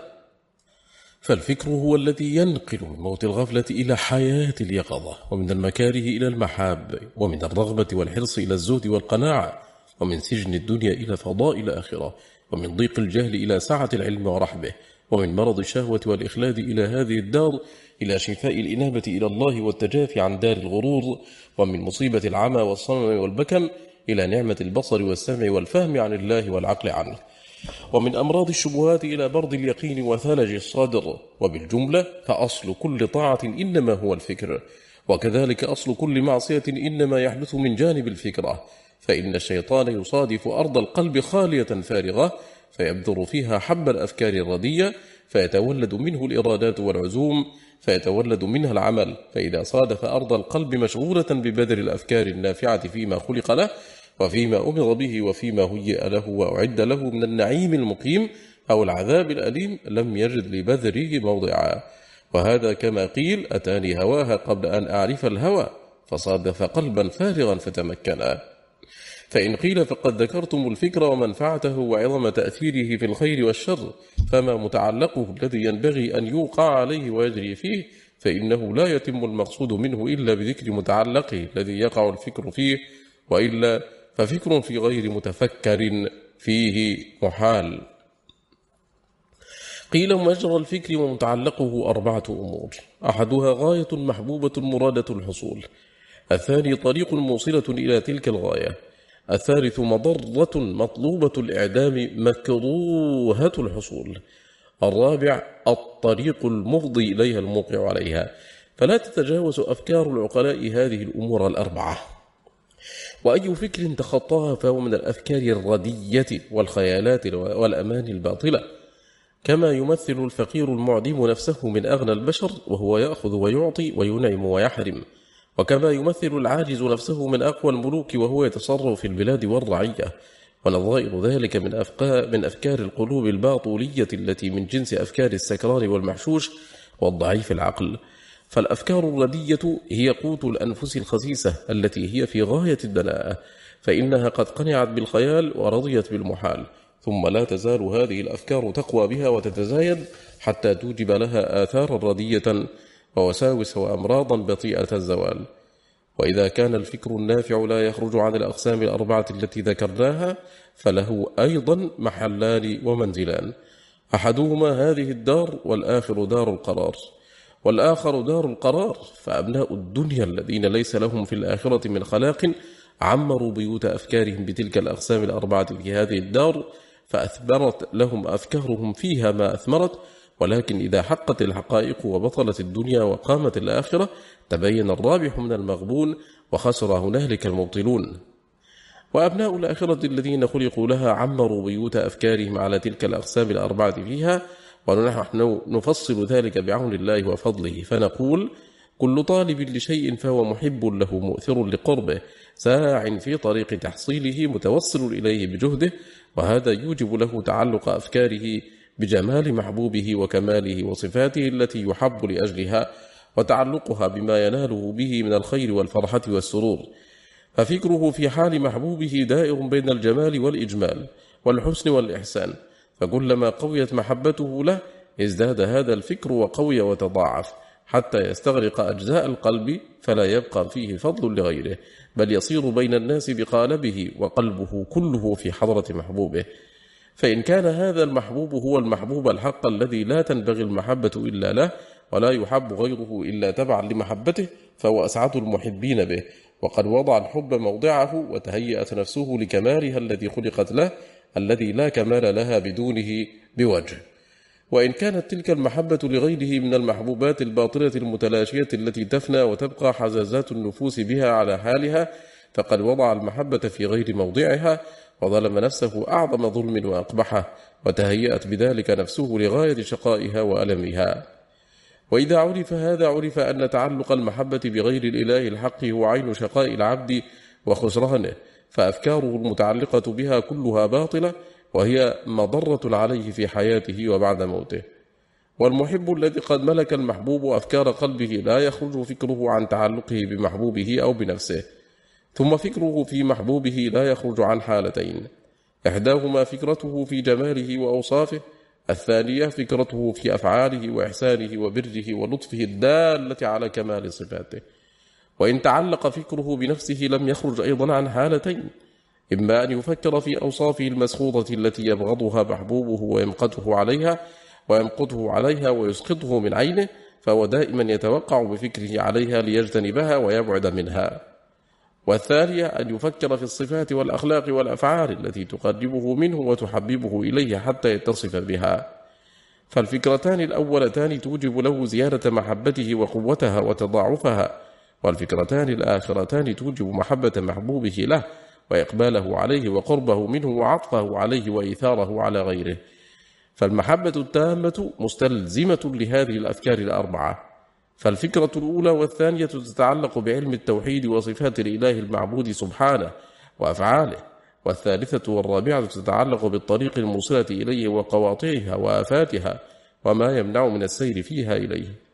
فالفكر هو الذي ينقل من موت الغفلة إلى حياة اليقظة ومن المكاره إلى المحاب ومن الرغبة والحرص إلى الزهد والقناعة ومن سجن الدنيا إلى فضاء الآخرة ومن ضيق الجهل إلى سعة العلم ورحبه ومن مرض الشهوة والإخلاد إلى هذه الدار إلى شفاء الإنابة إلى الله والتجافي عن دار الغرور ومن مصيبة العمى والصمم والبكم إلى نعمة البصر والسمع والفهم عن الله والعقل عنه. ومن أمراض الشبهات إلى برد اليقين وثلج الصدر. وبالجملة فأصل كل طاعة إنما هو الفكر. وكذلك أصل كل معصية إنما يحدث من جانب الفكرة. فإن الشيطان يصادف أرض القلب خالية فارغة فيبذر فيها حب الأفكار الردية فيتولد منه الإرادات والعزوم فيتولد منها العمل. فإذا صادف أرض القلب مشغولة ببذر الأفكار النافعة فيما خلق له وفيما أمر به وفيما هيئ له وأعد له من النعيم المقيم أو العذاب الأليم لم يجد لبذره موضعا. وهذا كما قيل أتاني هواها قبل أن أعرف الهوى فصادف قلبا فارغا فتمكنا. فإن قيل فقد ذكرتم الفكر ومنفعته وعظم تأثيره في الخير والشر فما متعلقه الذي ينبغي أن يوقع عليه ويجري فيه فإنه لا يتم المقصود منه إلا بذكر متعلقه الذي يقع الفكر فيه وإلا ففكر في غير متفكر فيه محال. قيل مجرى الفكر ومتعلقه أربعة أمور. أحدها غاية محبوبة مرادة الحصول. الثاني طريق موصلة إلى تلك الغاية. الثالث مضرة مطلوبة الإعدام مكروهة الحصول. الرابع الطريق المفضي إليها الموقع عليها. فلا تتجاوز أفكار العقلاء هذه الأمور الأربعة. وأي فكر تخطاها فهو من الأفكار الردية والخيالات والأمان الباطلة. كما يمثل الفقير المعدم نفسه من أغنى البشر وهو يأخذ ويعطي وينعم ويحرم. وكما يمثل العاجز نفسه من أقوى الملوك وهو يتصرف في البلاد والرعية. ونظائر ذلك من, من أفكار القلوب الباطولية التي من جنس أفكار السكران والمحشوش والضعيف العقل. فالأفكار الردية هي قوت الأنفس الخسيسة التي هي في غاية الدناءة فإنها قد قنعت بالخيال ورضيت بالمحال ثم لا تزال هذه الأفكار تقوى بها وتتزايد حتى توجب لها آثارا ردية ووساوس وأمراضا بطيئة الزوال. وإذا كان الفكر النافع لا يخرج عن الأقسام الأربعة التي ذكرناها فله أيضا محلان ومنزلان. أحدهما هذه الدار والآخر دار القرار. والآخر دار القرار فأبناء الدنيا الذين ليس لهم في الآخرة من خلاق عمروا بيوت أفكارهم بتلك الأقسام الأربعة في هذه الدار فأثمرت لهم أفكارهم فيها ما أثمرت ولكن إذا حقت الحقائق وبطلت الدنيا وقامت الآخرة تبين الرابح من المغبون وخسر هنالك المبطلون. وأبناء الآخرة الذين خلقوا لها عمروا بيوت أفكارهم على تلك الأقسام الأربعة فيها ونحن نفصل ذلك بعون الله وفضله فنقول كل طالب لشيء فهو محب له مؤثر لقربه ساع في طريق تحصيله متوصل إليه بجهده وهذا يوجب له تعلق أفكاره بجمال محبوبه وكماله وصفاته التي يحب لأجلها وتعلقها بما يناله به من الخير والفرحة والسرور. ففكره في حال محبوبه دائر بين الجمال والإجمال والحسن والإحسان. فكلما قويت محبته له ازداد هذا الفكر وقوي وتضاعف. حتى يستغرق أجزاء القلب فلا يبقى فيه فضل لغيره. بل يصير بين الناس بقالبه وقلبه كله في حضرة محبوبه. فإن كان هذا المحبوب هو المحبوب الحق الذي لا تنبغي المحبة إلا له ولا يحب غيره إلا تبعا لمحبته فهو أسعد المحبين به. وقد وضع الحب موضعه وتهيأت نفسه لكمالها الذي خلقت له الذي لا كمال لها بدونه بوجه. وإن كانت تلك المحبة لغيره من المحبوبات الباطلة المتلاشية التي تفنى وتبقى حزازات النفوس بها على حالها فقد وضع المحبة في غير موضعها وظلم نفسه أعظم ظلم وأقبحه وتهيأت بذلك نفسه لغاية شقائها وألمها. وإذا عرف هذا عرف أن تعلق المحبة بغير الإله الحق هو عين شقاء العبد وخسرانه. فأفكاره المتعلقة بها كلها باطلة وهي مضرة عليه في حياته وبعد موته. والمحب الذي قد ملك المحبوب أفكار قلبه لا يخرج فكره عن تعلقه بمحبوبه أو بنفسه. ثم فكره في محبوبه لا يخرج عن حالتين. إحداهما فكرته في جماله وأوصافه الثانية فكرته في أفعاله وإحسانه وبره ولطفه الدالة على كمال صفاته. وإن تعلق فكره بنفسه لم يخرج أيضا عن حالتين إما أن يفكر في أوصافه المسخوطة التي يبغضها محبوبه ويمقته عليها ويمقته عليها ويسقطه من عينه فهو دائما يتوقع بفكره عليها ليجتنبها ويبعد منها. والثانية أن يفكر في الصفات والأخلاق والأفعال التي تقربه منه وتحببه إليه حتى يتصف بها. فالفكرتان الأولتان توجب له زيادة محبته وقوتها وتضاعفها والفكرتان الآخرتان توجب محبة محبوبه له وإقباله عليه وقربه منه وعطفه عليه وإيثاره على غيره. فالمحبة التامة مستلزمة لهذه الأفكار الأربعة. فالفكرة الأولى والثانية تتعلق بعلم التوحيد وصفات الإله المعبود سبحانه وأفعاله. والثالثة والرابعة تتعلق بالطريق الموصلة إليه وقواطعها وآفاتها وما يمنع من السير فيها إليه.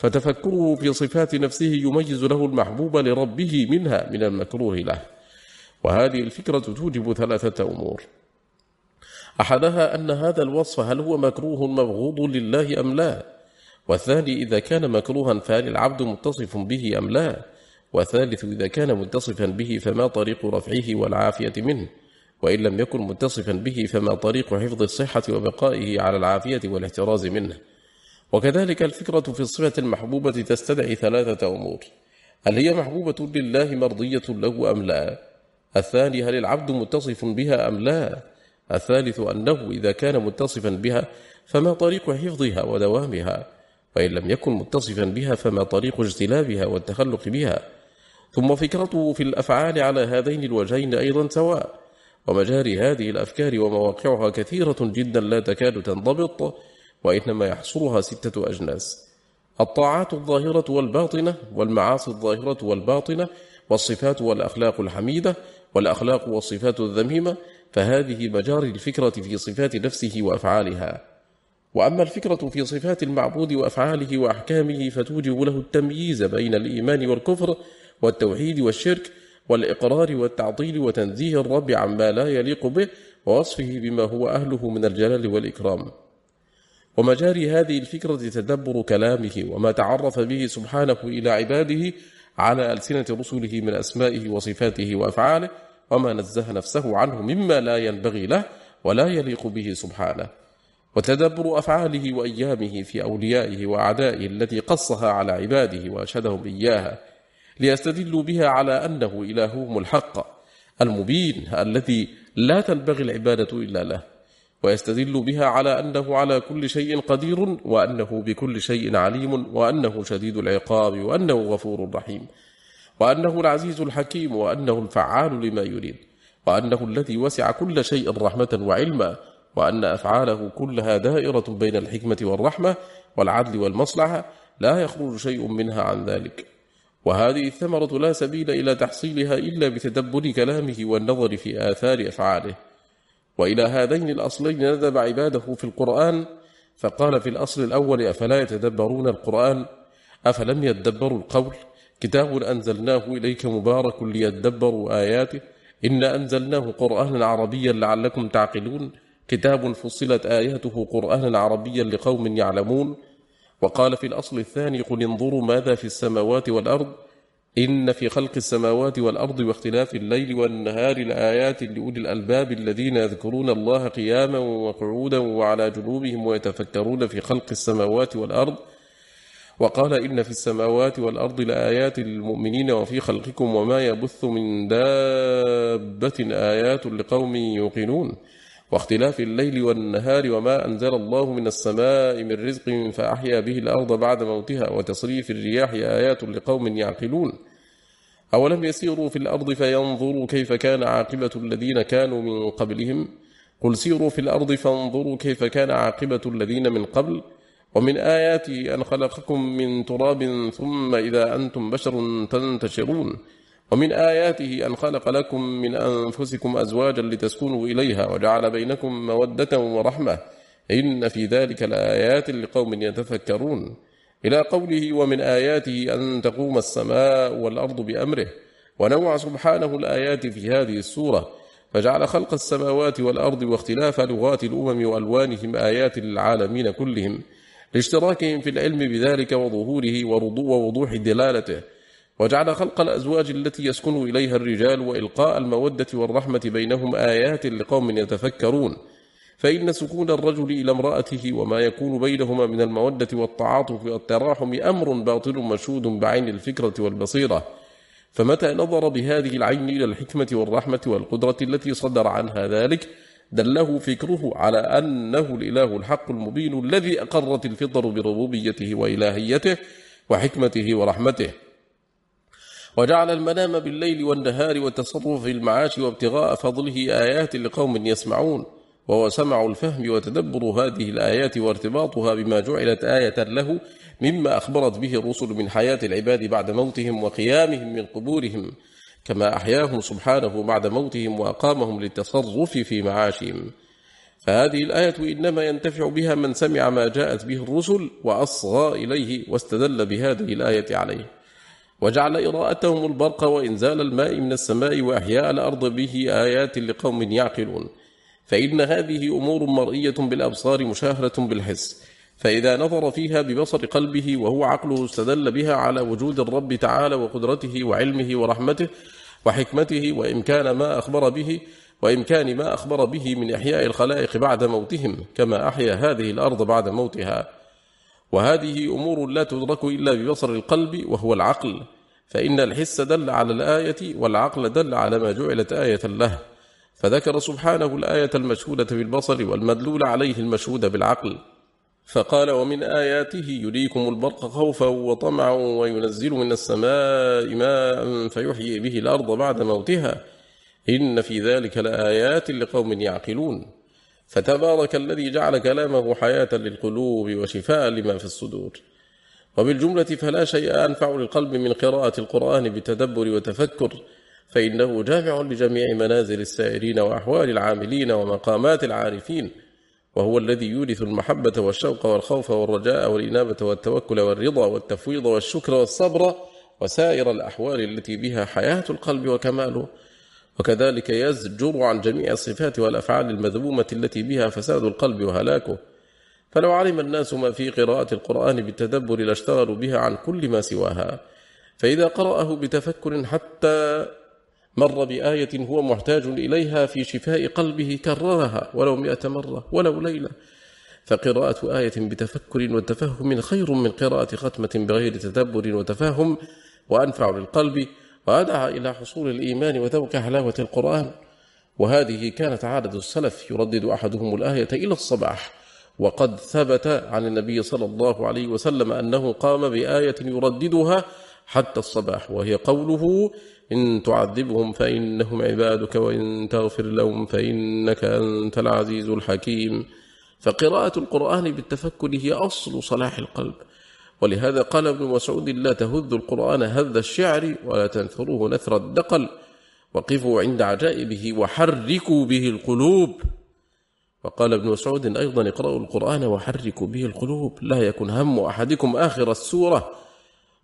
فتفكره في صفات نفسه يميز له المحبوب لربه منها من المكروه له. وهذه الفكرة توجب ثلاثة أمور. أحدها أن هذا الوصف هل هو مكروه مبغوض لله أم لا؟ والثاني إذا كان مكروها فهل العبد متصف به أم لا؟ والثالث إذا كان متصفا به فما طريق رفعه والعافية منه؟ وإن لم يكن متصفا به فما طريق حفظ الصحة وبقائه على العافية والاحتراز منه؟ وكذلك الفكرة في الصفة المحبوبة تستدعي ثلاثة أمور. هل هي محبوبة لله مرضية له أم لا؟ الثاني هل العبد متصف بها أم لا؟ الثالث أنه إذا كان متصفا بها فما طريق حفظها ودوامها وإن لم يكن متصفا بها فما طريق اجتلابها والتخلق بها. ثم فكرته في الأفعال على هذين الوجهين أيضا سواء. ومجاري هذه الأفكار ومواقعها كثيرة جدا لا تكاد تنضبط. وإنما يحصرها ستة أجناس الطاعات الظاهرة والباطنة والمعاصي الظاهرة والباطنة والصفات والأخلاق الحميدة والأخلاق والصفات الذميمة فهذه مجاري الفكرة في صفات نفسه وأفعالها. وأما الفكرة في صفات المعبود وأفعاله وأحكامه فتوجب له التمييز بين الإيمان والكفر والتوحيد والشرك والإقرار والتعطيل وتنزيه الرب عما لا يليق به ووصفه بما هو أهله من الجلال والإكرام. ومجاري هذه الفكرة تدبر كلامه وما تعرف به سبحانه إلى عباده على ألسنة رسله من أسمائه وصفاته وأفعاله وما نزه نفسه عنه مما لا ينبغي له ولا يليق به سبحانه. وتدبر أفعاله وأيامه في أوليائه وأعدائه التي قصها على عباده وأشهدهم إياها ليستدلوا بها على أنه إلههم الحق المبين الذي لا تنبغي العبادة إلا له. ويستدل بها على أنه على كل شيء قدير وأنه بكل شيء عليم وأنه شديد العقاب وأنه غفور رحيم وأنه العزيز الحكيم وأنه الفعال لما يريد وأنه الذي وسع كل شيء رحمة وعلما وأن أفعاله كلها دائرة بين الحكمة والرحمة والعدل والمصلحة لا يخرج شيء منها عن ذلك. وهذه الثمرة لا سبيل إلى تحصيلها إلا بتدبر كلامه والنظر في آثار أفعاله. وإلى هذين الأصلين ندب عباده في القرآن. فقال في الأصل الأول أفلا يتدبرون القرآن؟ أفلم يتدبروا القول؟ كتاب أنزلناه إليك مبارك ليتدبروا آياته. إن أنزلناه قرآنا عربيا لعلكم تعقلون. كتاب فصلت آياته قرآنا عربيا لقوم يعلمون. وقال في الأصل الثاني قل انظروا ماذا في السماوات والأرض؟ إن في خلق السماوات والأرض واختلاف الليل والنهار لآيات لأولي الألباب الذين يذكرون الله قياما وقعودا وعلى جنوبهم ويتفكرون في خلق السماوات والأرض. وقال إن في السماوات والأرض لآيات للمؤمنين وفي خلقكم وما يبث من دابة آيات لقوم يوقنون. واختلاف الليل والنهار وما أنزل الله من السماء من رزق فأحيا به الأرض بعد موتها وتصريف الرياح آيات لقوم يعقلون. أولم يسيروا في الأرض فينظروا كيف كان عاقبة الذين كانوا من قبلهم؟ قل سيروا في الأرض فانظروا كيف كان عاقبة الذين من قبل. ومن آياته أن خلقكم من تراب ثم إذا أنتم بشر تنتشرون. ومن آياته أن خلق لكم من أنفسكم أزواجا لتسكنوا إليها وجعل بينكم مودة ورحمة. إن في ذلك لآيات لقوم يتفكرون. إلى قوله ومن آياته أن تقوم السماء والأرض بأمره. ونوع سبحانه الآيات في هذه السورة. فجعل خلق السماوات والأرض واختلاف لغات الأمم وألوانهم آيات للعالمين كلهم لاشتراكهم في العلم بذلك وظهوره ووضوح دلالته. وجعل خلق الأزواج التي يسكن إليها الرجال وإلقاء المودة والرحمة بينهم آيات لقوم يتفكرون. فإن سكون الرجل إلى امرأته وما يكون بينهما من المودة والتعاطف والتراحم أمر باطل مشهود بعين الفكرة والبصيرة. فمتى نظر بهذه العين إلى الحكمة والرحمة والقدرة التي صدر عنها ذلك؟ دله فكره على أنه الإله الحق المبين الذي أقرت الفطر بربوبيته وإلهيته وحكمته ورحمته. وجعل المنام بالليل والنهار والتصرف في المعاش وابتغاء فضله آيات لقوم يسمعون. وهو سمع الفهم وتدبر هذه الآيات وارتباطها بما جعلت آية له مما أخبرت به الرسل من حياة العباد بعد موتهم وقيامهم من قبورهم كما أحياهم سبحانه بعد موتهم وأقامهم للتصرف في معاشهم. فهذه الآية إنما ينتفع بها من سمع ما جاءت به الرسل وأصغى إليه واستدل بهذه الآية عليه. وجعل إراءتهم البرق وإنزال الماء من السماء وأحياء الأرض به آيات لقوم يعقلون. فإن هذه أمور مرئية بالأبصار مشاهرة بالحس. فإذا نظر فيها ببصر قلبه وهو عقله استدل بها على وجود الرب تعالى وقدرته وعلمه ورحمته وحكمته وإمكان ما أخبر به وإمكان ما أخبر به من إحياء الخلائق بعد موتهم كما أحيا هذه الأرض بعد موتها. وهذه أمور لا تدرك إلا ببصر القلب وهو العقل فإن الحس دل على الآية والعقل دل على ما جعلت آية له. فذكر سبحانه الآية المشهودة بالبصر والمدلول عليه المشهود بالعقل. فقال ومن آياته يريكم البرق خوفا وطمعا وينزل من السماء ماء فيحيي به الأرض بعد موتها. إن في ذلك لآيات لقوم يعقلون. فتبارك الذي جعل كلامه حياة للقلوب وشفاء لما في الصدور. وبالجملة فلا شيء أنفع للقلب من قراءة القرآن بتدبر وتفكر فإنه جامع لجميع منازل السائرين وأحوال العاملين ومقامات العارفين وهو الذي يورث المحبة والشوق والخوف والرجاء والإنابة والتوكل والرضا والتفويض والشكر والصبر وسائر الأحوال التي بها حياة القلب وكماله. وكذلك يزجر عن جميع الصفات والأفعال المذمومة التي بها فساد القلب وهلاكه. فلو علم الناس ما في قراءة القرآن بالتدبر لاشتغلوا بها عن كل ما سواها. فإذا قرأه بتفكر حتى مر بآية هو محتاج إليها في شفاء قلبه كررها ولو مئة مرة ولو ليلة. فقراءة آية بتفكر وتفهم خير من قراءة ختمة بغير تدبر وتفهم وأنفع للقلب وأدعى إلى حصول الإيمان وذوق حلاوة القرآن. وهذه كانت عادة السلف يردد أحدهم الآية إلى الصباح. وقد ثبت عن النبي صلى الله عليه وسلم أنه قام بآية يرددها حتى الصباح وهي قوله إن تعذبهم فإنهم عبادك وإن تغفر لهم فإنك أنت العزيز الحكيم. فقراءة القرآن بالتفكر هي أصل صلاح القلب. ولهذا قال ابن مسعود لا تهذ القرآن هذ الشعر ولا تنثروه نثر الدقل وقفوا عند عجائبه وحركوا به القلوب. وقال ابن مسعود أيضا اقرأوا القرآن وحركوا به القلوب لا يكن هم أحدكم آخر السورة.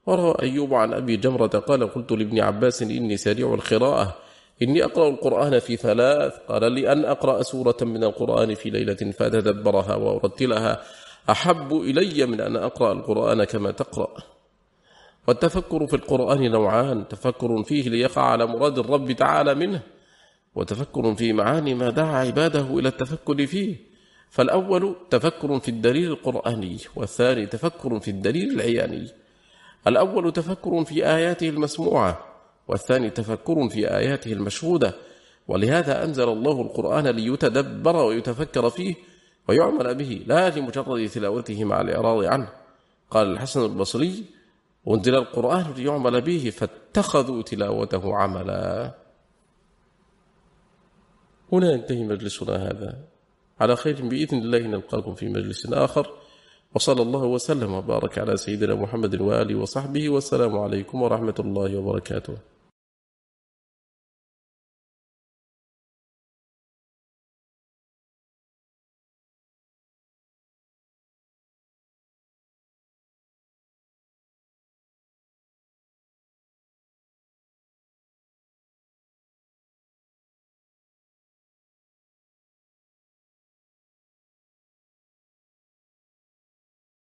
وروى أيوب عن أبي جمرة قال قلت لابن عباس إني سريع القراءة إني أقرأ القرآن في ثلاث. قال لي أن أقرأ سورة من القرآن في ليلة فأتدبرها وأرتلها أحب إلي من أن أقرأ القرآن كما تقرأ. والتفكر في القرآن نوعان تفكر فيه ليقع على مراد الرب تعالى منه وتفكر في معاني ما دعا عباده إلى التفكر فيه. فالأول تفكر في الدليل القرآني والثاني تفكر في الدليل العياني. الأول تفكر في آياته المسموعة والثاني تفكر في آياته المشهودة. ولهذا أنزل الله القرآن ليتدبر ويتفكر فيه. ويعمل به. لا لمجرد تلاوته مع الإعراض عنه. قال الحسن البصري وانزل القرآن ليعمل به فاتخذوا تلاوته عملا. هنا ينتهي مجلسنا هذا. على خير بإذن الله نلقاكم في مجلس آخر. وصلى الله وسلم وبارك على سيدنا محمد وآله وصحبه والسلام عليكم ورحمة الله وبركاته.